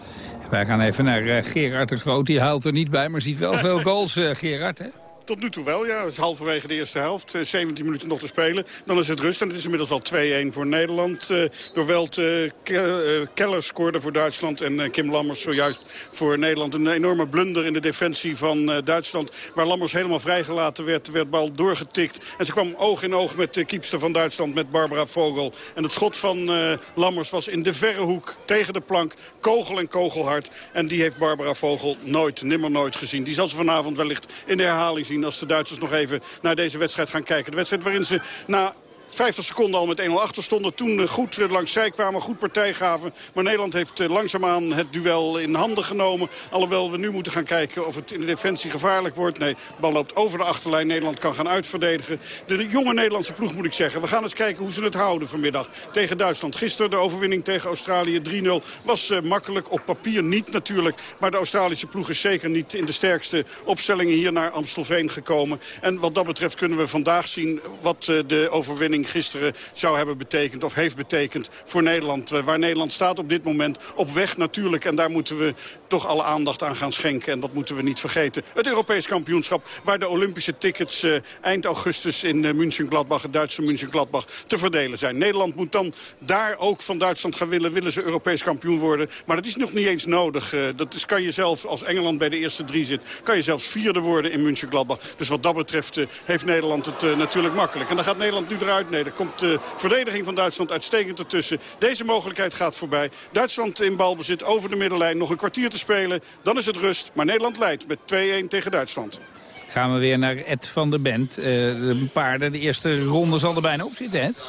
Wij gaan even naar uh, Gerard de Groot. Die huilt er niet bij, maar ziet wel <laughs> veel goals, uh, Gerard. Hè? Tot nu toe wel, ja. Het is halverwege de eerste helft. 17 minuten nog te spelen. Dan is het rust en het is inmiddels al 2-1 voor Nederland. Uh, doorwel uh, Ke Keller scoorde voor Duitsland en Kim Lammers zojuist voor Nederland. Een enorme blunder in de defensie van Duitsland. Waar Lammers helemaal vrijgelaten werd, werd bal doorgetikt. En ze kwam oog in oog met de kiepster van Duitsland, met Barbara Vogel. En het schot van Lammers was in de verre hoek tegen de plank. Kogel en kogelhard. En die heeft Barbara Vogel nooit, nimmer nooit gezien. Die zal ze vanavond wellicht in de herhaling zien als de Duitsers nog even naar deze wedstrijd gaan kijken. De wedstrijd waarin ze na 50 seconden al met 1-0 achter stonden. Toen goed langs zij kwamen, goed partij gaven. Maar Nederland heeft langzaamaan het duel in handen genomen. Alhoewel we nu moeten gaan kijken of het in de defensie gevaarlijk wordt. Nee, de bal loopt over de achterlijn. Nederland kan gaan uitverdedigen. De jonge Nederlandse ploeg moet ik zeggen. We gaan eens kijken hoe ze het houden vanmiddag tegen Duitsland. Gisteren de overwinning tegen Australië 3-0 was makkelijk. Op papier niet natuurlijk. Maar de Australische ploeg is zeker niet in de sterkste opstellingen hier naar Amstelveen gekomen. En wat dat betreft kunnen we vandaag zien wat de overwinning gisteren zou hebben betekend of heeft betekend voor Nederland. Waar Nederland staat op dit moment op weg natuurlijk. En daar moeten we toch alle aandacht aan gaan schenken. En dat moeten we niet vergeten. Het Europees kampioenschap waar de Olympische tickets uh, eind augustus in uh, München-Gladbach, het Duitse München-Gladbach, te verdelen zijn. Nederland moet dan daar ook van Duitsland gaan willen. Willen ze Europees kampioen worden. Maar dat is nog niet eens nodig. Dat is, kan je zelf, als Engeland bij de eerste drie zit, kan je zelfs vierde worden in München-Gladbach. Dus wat dat betreft heeft Nederland het natuurlijk makkelijk. En dan gaat Nederland nu eruit Nee, er komt de verdediging van Duitsland uitstekend ertussen. Deze mogelijkheid gaat voorbij. Duitsland in balbezit over de middenlijn. Nog een kwartier te spelen. Dan is het rust. Maar Nederland leidt met 2-1 tegen Duitsland. Gaan we weer naar Ed van der Bent. Eh, de paarden, de eerste ronde zal er bijna op zitten, Ed.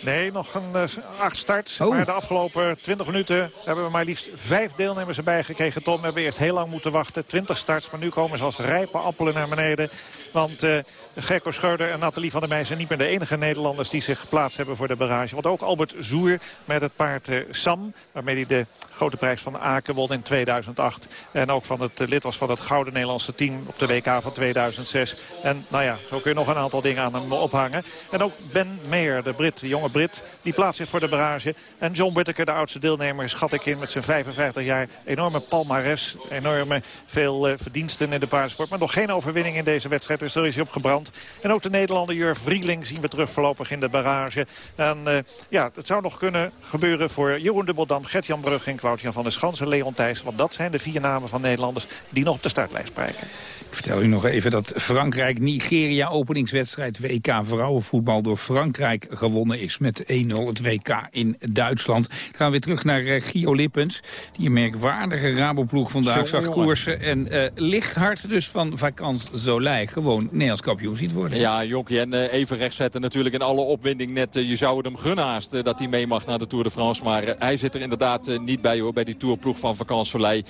Nee, nog een uh, acht starts. Oh. Maar de afgelopen 20 minuten hebben we maar liefst vijf deelnemers erbij gekregen. Tom, we hebben eerst heel lang moeten wachten. 20 starts, maar nu komen ze als rijpe appelen naar beneden. Want uh, Gerco Scheurder en Nathalie van der Meij zijn niet meer de enige Nederlanders die zich geplaatst hebben voor de barrage. Want ook Albert Zoer met het paard uh, Sam, waarmee hij de grote prijs van Aken won in 2008. En ook van het lid was van het gouden Nederlandse team op de WK van 2006. En nou ja, zo kun je nog een aantal dingen aan hem ophangen. En ook Ben Meyer, de Brit, de jonge Brit, die plaatst zich voor de barrage. En John Whittaker, de oudste deelnemer, schat ik in met zijn 55 jaar. Enorme palmares, enorme veel uh, verdiensten in de paardensport. Maar nog geen overwinning in deze wedstrijd, dus daar is hij op gebrand. En ook de Nederlander Jur Vrieling zien we terug voorlopig in de barrage. En uh, ja, het zou nog kunnen gebeuren voor Jeroen Dubbeldam, Gert-Jan Brugging, Claudia van der Schans en Leon Thijs. Want dat zijn de vier namen van Nederlanders die nog op de startlijst prijken. Ik vertel u nog even dat Frankrijk-Nigeria openingswedstrijd WK vrouwenvoetbal door Frankrijk gewonnen is met 1-0 het WK in Duitsland. Dan gaan we weer terug naar uh, Gio Lippens, die een merkwaardige Raboploeg vandaag zag koersen. En uh, licht hard dus van Vakant Zolij gewoon Nederlands kampioen ziet worden. Ja, Jonkie, en uh, even rechtzetten natuurlijk in alle opwinding net. je zou het hem gunnen haast dat hij mee mag naar de Tour de France. Maar hij zit er inderdaad niet bij hoor, bij die Tourploeg van Vakant Soleil.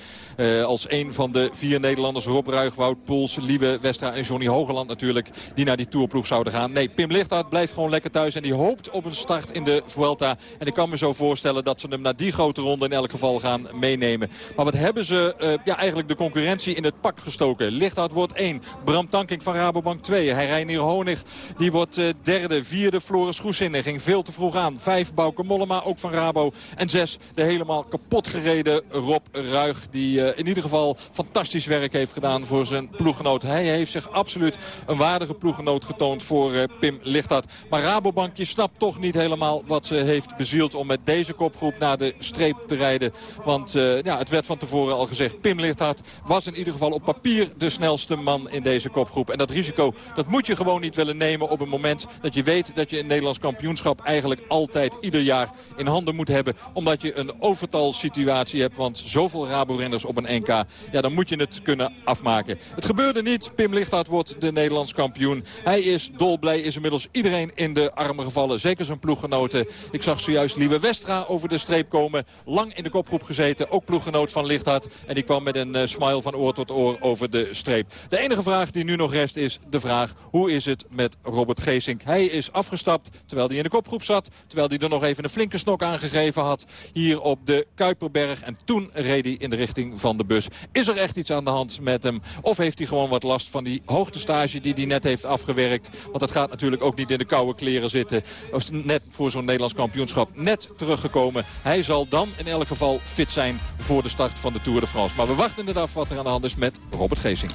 als een van de vier Nederlanders, Rob Ruig, Wout Poels, Lieve Westra en Johnny Hogeland natuurlijk, die naar die Tourploeg zouden gaan. Nee, Pim Lichthart blijft gewoon lekker thuis en die hoopt op een start in de Vuelta. En ik kan me zo voorstellen dat ze hem naar die grote ronde in elk geval gaan meenemen. Maar wat hebben ze uh, ja, eigenlijk de concurrentie in het pak gestoken. Lichthart wordt 1. Bram Tankink van Rabobank 2. Herijnier Honig die wordt uh, derde. Vierde Floris Goesinne ging veel te vroeg aan. Vijf Bouke Mollema ook van Rabo. En zes de helemaal kapot gereden Rob Ruig. Die uh, in ieder geval fantastisch werk heeft gedaan voor zijn ploeggenoot. Hij heeft zich absoluut een waardige ploeggenoot getoond voor Pim Lichthart. Maar Rabobank, je snapt toch niet helemaal wat ze heeft bezield om met deze kopgroep naar de streep te rijden. Want uh, ja, het werd van tevoren al gezegd, Pim Lichthart was in ieder geval op papier de snelste man in deze kopgroep. En dat risico, dat moet je gewoon niet willen nemen op een moment dat je weet dat je een Nederlands kampioenschap eigenlijk altijd ieder jaar in handen moet hebben. Omdat je een overtalsituatie hebt, want zoveel Rabo-renners op een NK, ja dan moet je het kunnen afmaken. Het gebeurde niet, Pim Lichthart wordt de Nederlands kampioen. Hij is dolblij, is inmiddels iedereen in de armen gevallen. Zeker zijn ploeggenoten. Ik zag zojuist Lieve Westra over de streep komen. Lang in de kopgroep gezeten, ook ploeggenoot van Lichthart. En die kwam met een uh, smile van oor tot oor over de streep. De enige vraag die nu nog rest is de vraag... hoe is het met Robert Geesink? Hij is afgestapt terwijl hij in de kopgroep zat. Terwijl hij er nog even een flinke snok aangegeven had. Hier op de Kuiperberg. En toen reed hij in de richting van de bus. Is er echt iets aan de hand met hem? Of heeft hij gewoon wat last van die hoogtestage die hij net heeft afgewerkt? Want dat gaat natuurlijk ook niet in de koude kleren zitten. Net voor zo'n Nederlands kampioenschap net teruggekomen. Hij zal dan in elk geval fit zijn voor de start van de Tour de France. Maar we wachten het af wat er aan de hand is met Robert Geesing.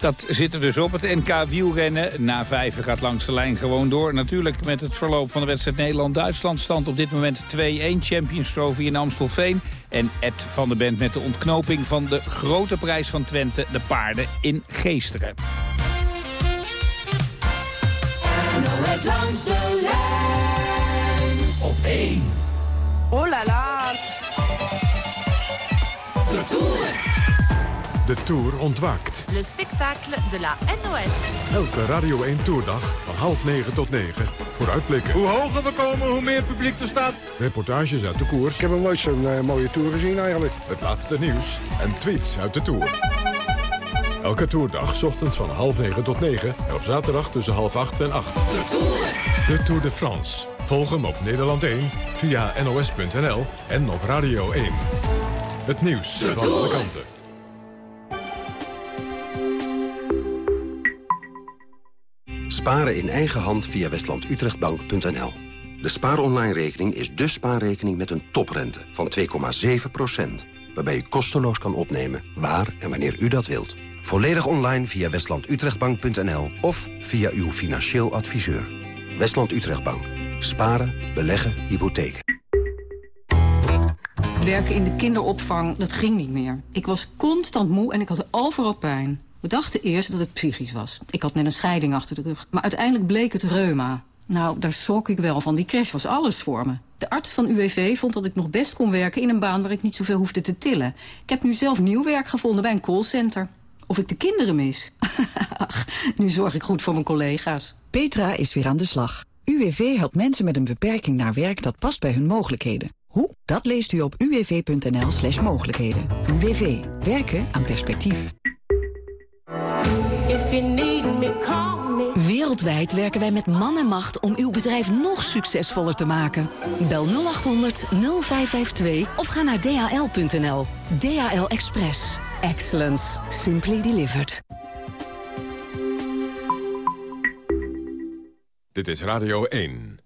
Dat zit er dus op. Het NK wielrennen na vijven gaat langs de lijn gewoon door. Natuurlijk met het verloop van de wedstrijd Nederland-Duitsland stand op dit moment 2-1 Champions Trophy in Amstelveen. En Ed van der Bent met de ontknoping van de grote prijs van Twente, de paarden in Geesteren. NOS langs de lijn op 1. Oh la la. De Tour. De Tour ontwaakt. Le spectacle de la NOS. Elke Radio 1 Tourdag van half negen tot negen. Vooruitblikken. Hoe hoger we komen, hoe meer publiek er staat. Reportages uit de koers. Ik heb nog nooit zo'n uh, mooie Tour gezien eigenlijk. Het laatste nieuws en tweets uit de Tour. Elke toerdag, s ochtends van half negen tot negen. En op zaterdag tussen half acht en acht. De Tour. De Tour de France. Volg hem op Nederland 1 via nos.nl en op Radio 1. Het nieuws De van alle kanten. Sparen in eigen hand via westlandutrechtbank.nl. De spaaronline-rekening is de spaarrekening met een toprente van 2,7%. Waarbij u kosteloos kan opnemen waar en wanneer u dat wilt. Volledig online via westlandutrechtbank.nl of via uw financieel adviseur. Westland Utrechtbank. Sparen, beleggen, hypotheken. Werken in de kinderopvang, dat ging niet meer. Ik was constant moe en ik had overal pijn. We dachten eerst dat het psychisch was. Ik had net een scheiding achter de rug. Maar uiteindelijk bleek het reuma. Nou, daar schrok ik wel van. Die crash was alles voor me. De arts van UWV vond dat ik nog best kon werken in een baan waar ik niet zoveel hoefde te tillen. Ik heb nu zelf nieuw werk gevonden bij een callcenter. Of ik de kinderen mis. <laughs> Ach, nu zorg ik goed voor mijn collega's. Petra is weer aan de slag. UWV helpt mensen met een beperking naar werk dat past bij hun mogelijkheden. Hoe? Dat leest u op uwv.nl slash mogelijkheden. UWV. Werken aan perspectief. Wereldwijd werken wij met man en macht om uw bedrijf nog succesvoller te maken. Bel 0800 0552 of ga naar dhl.nl. DHL Express. Excellence. Simply delivered. Dit is Radio 1.